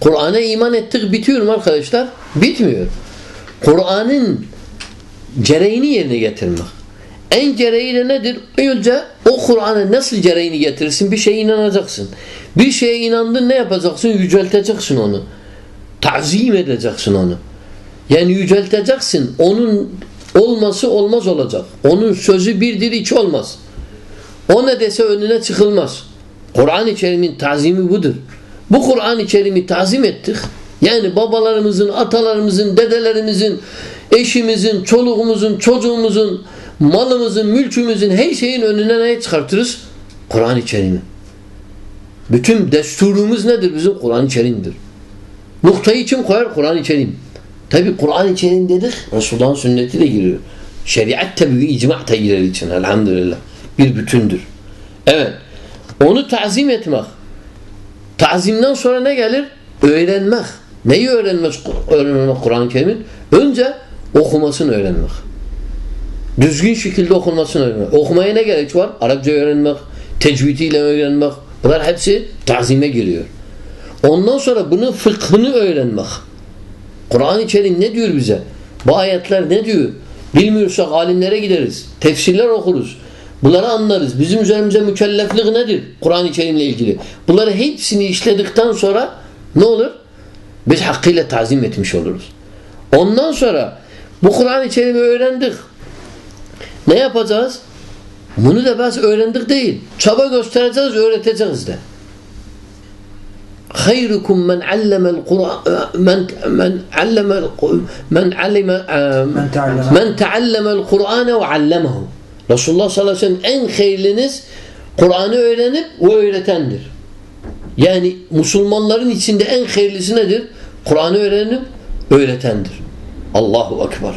Kur'an'a iman ettik bitiyor mu arkadaşlar? Bitmiyor. Kur'an'ın gereğini yerine getirmek. En gereği de nedir? Önce o Kur'an'ı nasıl gereğini getirirsin? Bir şeye inanacaksın. Bir şeye inandın ne yapacaksın? Yücelteceksin onu. Tazim edeceksin onu. Yani yücelteceksin. Onun olması olmaz olacak. Onun sözü birdir iki olmaz. O ne dese önüne çıkılmaz. Kur'an-ı Kerim'in tazimi budur. Bu Kur'an-ı Kerim'i tazim ettik. Yani babalarımızın, atalarımızın, dedelerimizin, eşimizin, çoluğumuzun, çocuğumuzun, malımızın, mülkümüzün her şeyin önüne ne çıkartırız? Kur'an-ı Kerim'i. Bütün desturumuz nedir bizim? Kur'an-ı Kerim'dir. Noktayı kim koyar? Kur'an-ı Kerim. Tabi Kur'an-ı Kerim dedik, Resulullah'ın sünneti de giriyor. Şeriat tabi icma da girer için elhamdülillah. Bir bütündür. Evet. Onu tazim etmek. Tazimden sonra ne gelir? Öğrenmek. Neyi öğrenmek, öğrenmek Kur'an-ı Kerim'in? Önce okumasını öğrenmek. Düzgün şekilde okunmasını öğrenmek. Okumaya ne gerek var? Arapça öğrenmek, tecvidiyle öğrenmek. Bunlar hepsi tazime giriyor. Ondan sonra bunun fıkhını öğrenmek. Kur'an-ı Kerim ne diyor bize? Bu ayetler ne diyor? Bilmiyorsak alimlere gideriz. Tefsirler okuruz. Bunları anlarız. Bizim üzerimize mükelleflik nedir? Kur'an-ı Kerim'le ilgili. Bunları hepsini işledikten sonra ne olur? Biz hakkıyla tazim etmiş oluruz. Ondan sonra bu Kur'an-ı Kerim'i öğrendik. Ne yapacağız? Bunu da biz öğrendik değil. Çaba göstereceğiz, öğreteceğiz de. Hayrukum men allemel Kur'an men men allemel men alime men taallemel Kur'an ve allemehu. Resulullah sallallahu aleyhi ve sellem en hayırlınız Kur'an'ı öğrenip o öğretendir. Yani Müslümanların içinde en hayırlısı nedir? Kur'an'ı öğrenip öğretendir. Allahu Ekber.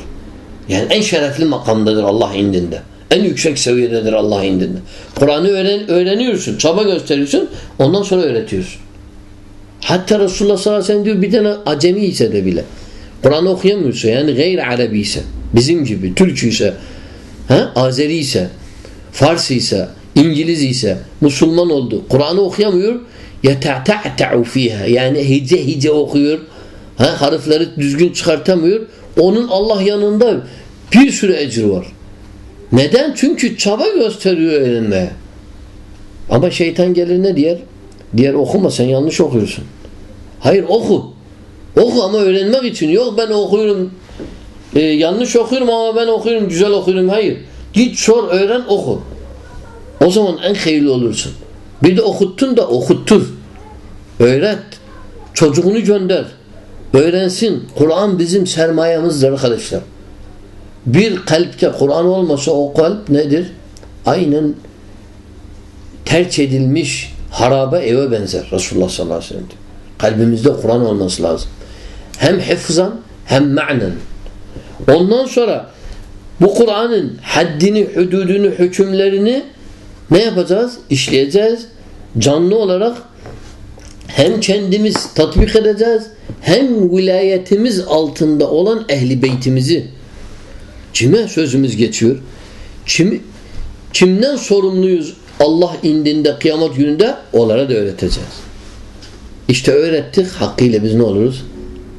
Yani en şerefli makamdadır Allah indinde. En yüksek seviyededir Allah indinde. Kur'an'ı öğren, öğreniyorsun, çaba gösteriyorsun, ondan sonra öğretiyorsun. Hatta Resulullah sallallahu aleyhi ve sellem diyor bir tane acemi ise de bile. Kur'an okuyamıyorsa yani gayr Arabi ise bizim gibi Türk ise ha, Azeri ise Farsi ise İngiliz ise Müslüman oldu. Kur'an'ı okuyamıyor yete'te'te'u fiha yani hice hice okuyor. Ha, harfleri düzgün çıkartamıyor. Onun Allah yanında bir sürü ecri var. Neden? Çünkü çaba gösteriyor öğrenmeye. Ama şeytan gelir ne diyer? Diğer okuma sen yanlış okuyorsun. Hayır oku. Oku ama öğrenmek için. Yok ben okuyorum. E, yanlış okuyorum ama ben okuyorum. Güzel okuyorum. Hayır. Git sor öğren oku. O zaman en hayırlı olursun. Bir de okuttun da okuttur. Öğret. Çocuğunu gönder. Öğrensin. Kur'an bizim sermayemizdir arkadaşlar. Bir kalpte Kur'an olmasa o kalp nedir? Aynen terk edilmiş harabe eve benzer. Resulullah sallallahu aleyhi ve sellem. Kalbimizde Kur'an olması lazım. Hem hıfzan hem ma'nen. Ondan sonra bu Kur'an'ın haddini, hududunu, hükümlerini ne yapacağız? İşleyeceğiz. Canlı olarak hem kendimiz tatbik edeceğiz hem vilayetimiz altında olan ehli beytimizi kime sözümüz geçiyor? Kim, kimden sorumluyuz Allah indinde kıyamet gününde onlara da öğreteceğiz. İşte öğrettik hakkıyla biz ne oluruz?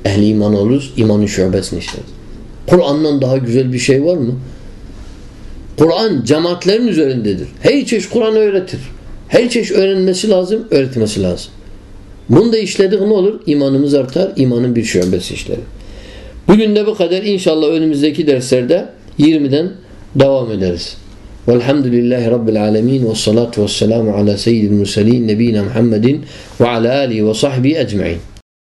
Ehli iman oluruz. imanın şubesini işleriz. Kur'an'dan daha güzel bir şey var mı? Kur'an cemaatlerin üzerindedir. Her çeşit Kur'an öğretir. Her çeşit öğrenmesi lazım, öğretmesi lazım. Bunu da işledik ne olur? İmanımız artar, imanın bir şubesi işleri. Bugün de bu kadar. İnşallah önümüzdeki derslerde 20'den devam ederiz. Velhamdülillahi Rabbil alemin ve salatu ve selamu ala seyyidil murselin nebina Muhammedin ve ala alihi ve sahbihi ecma'in.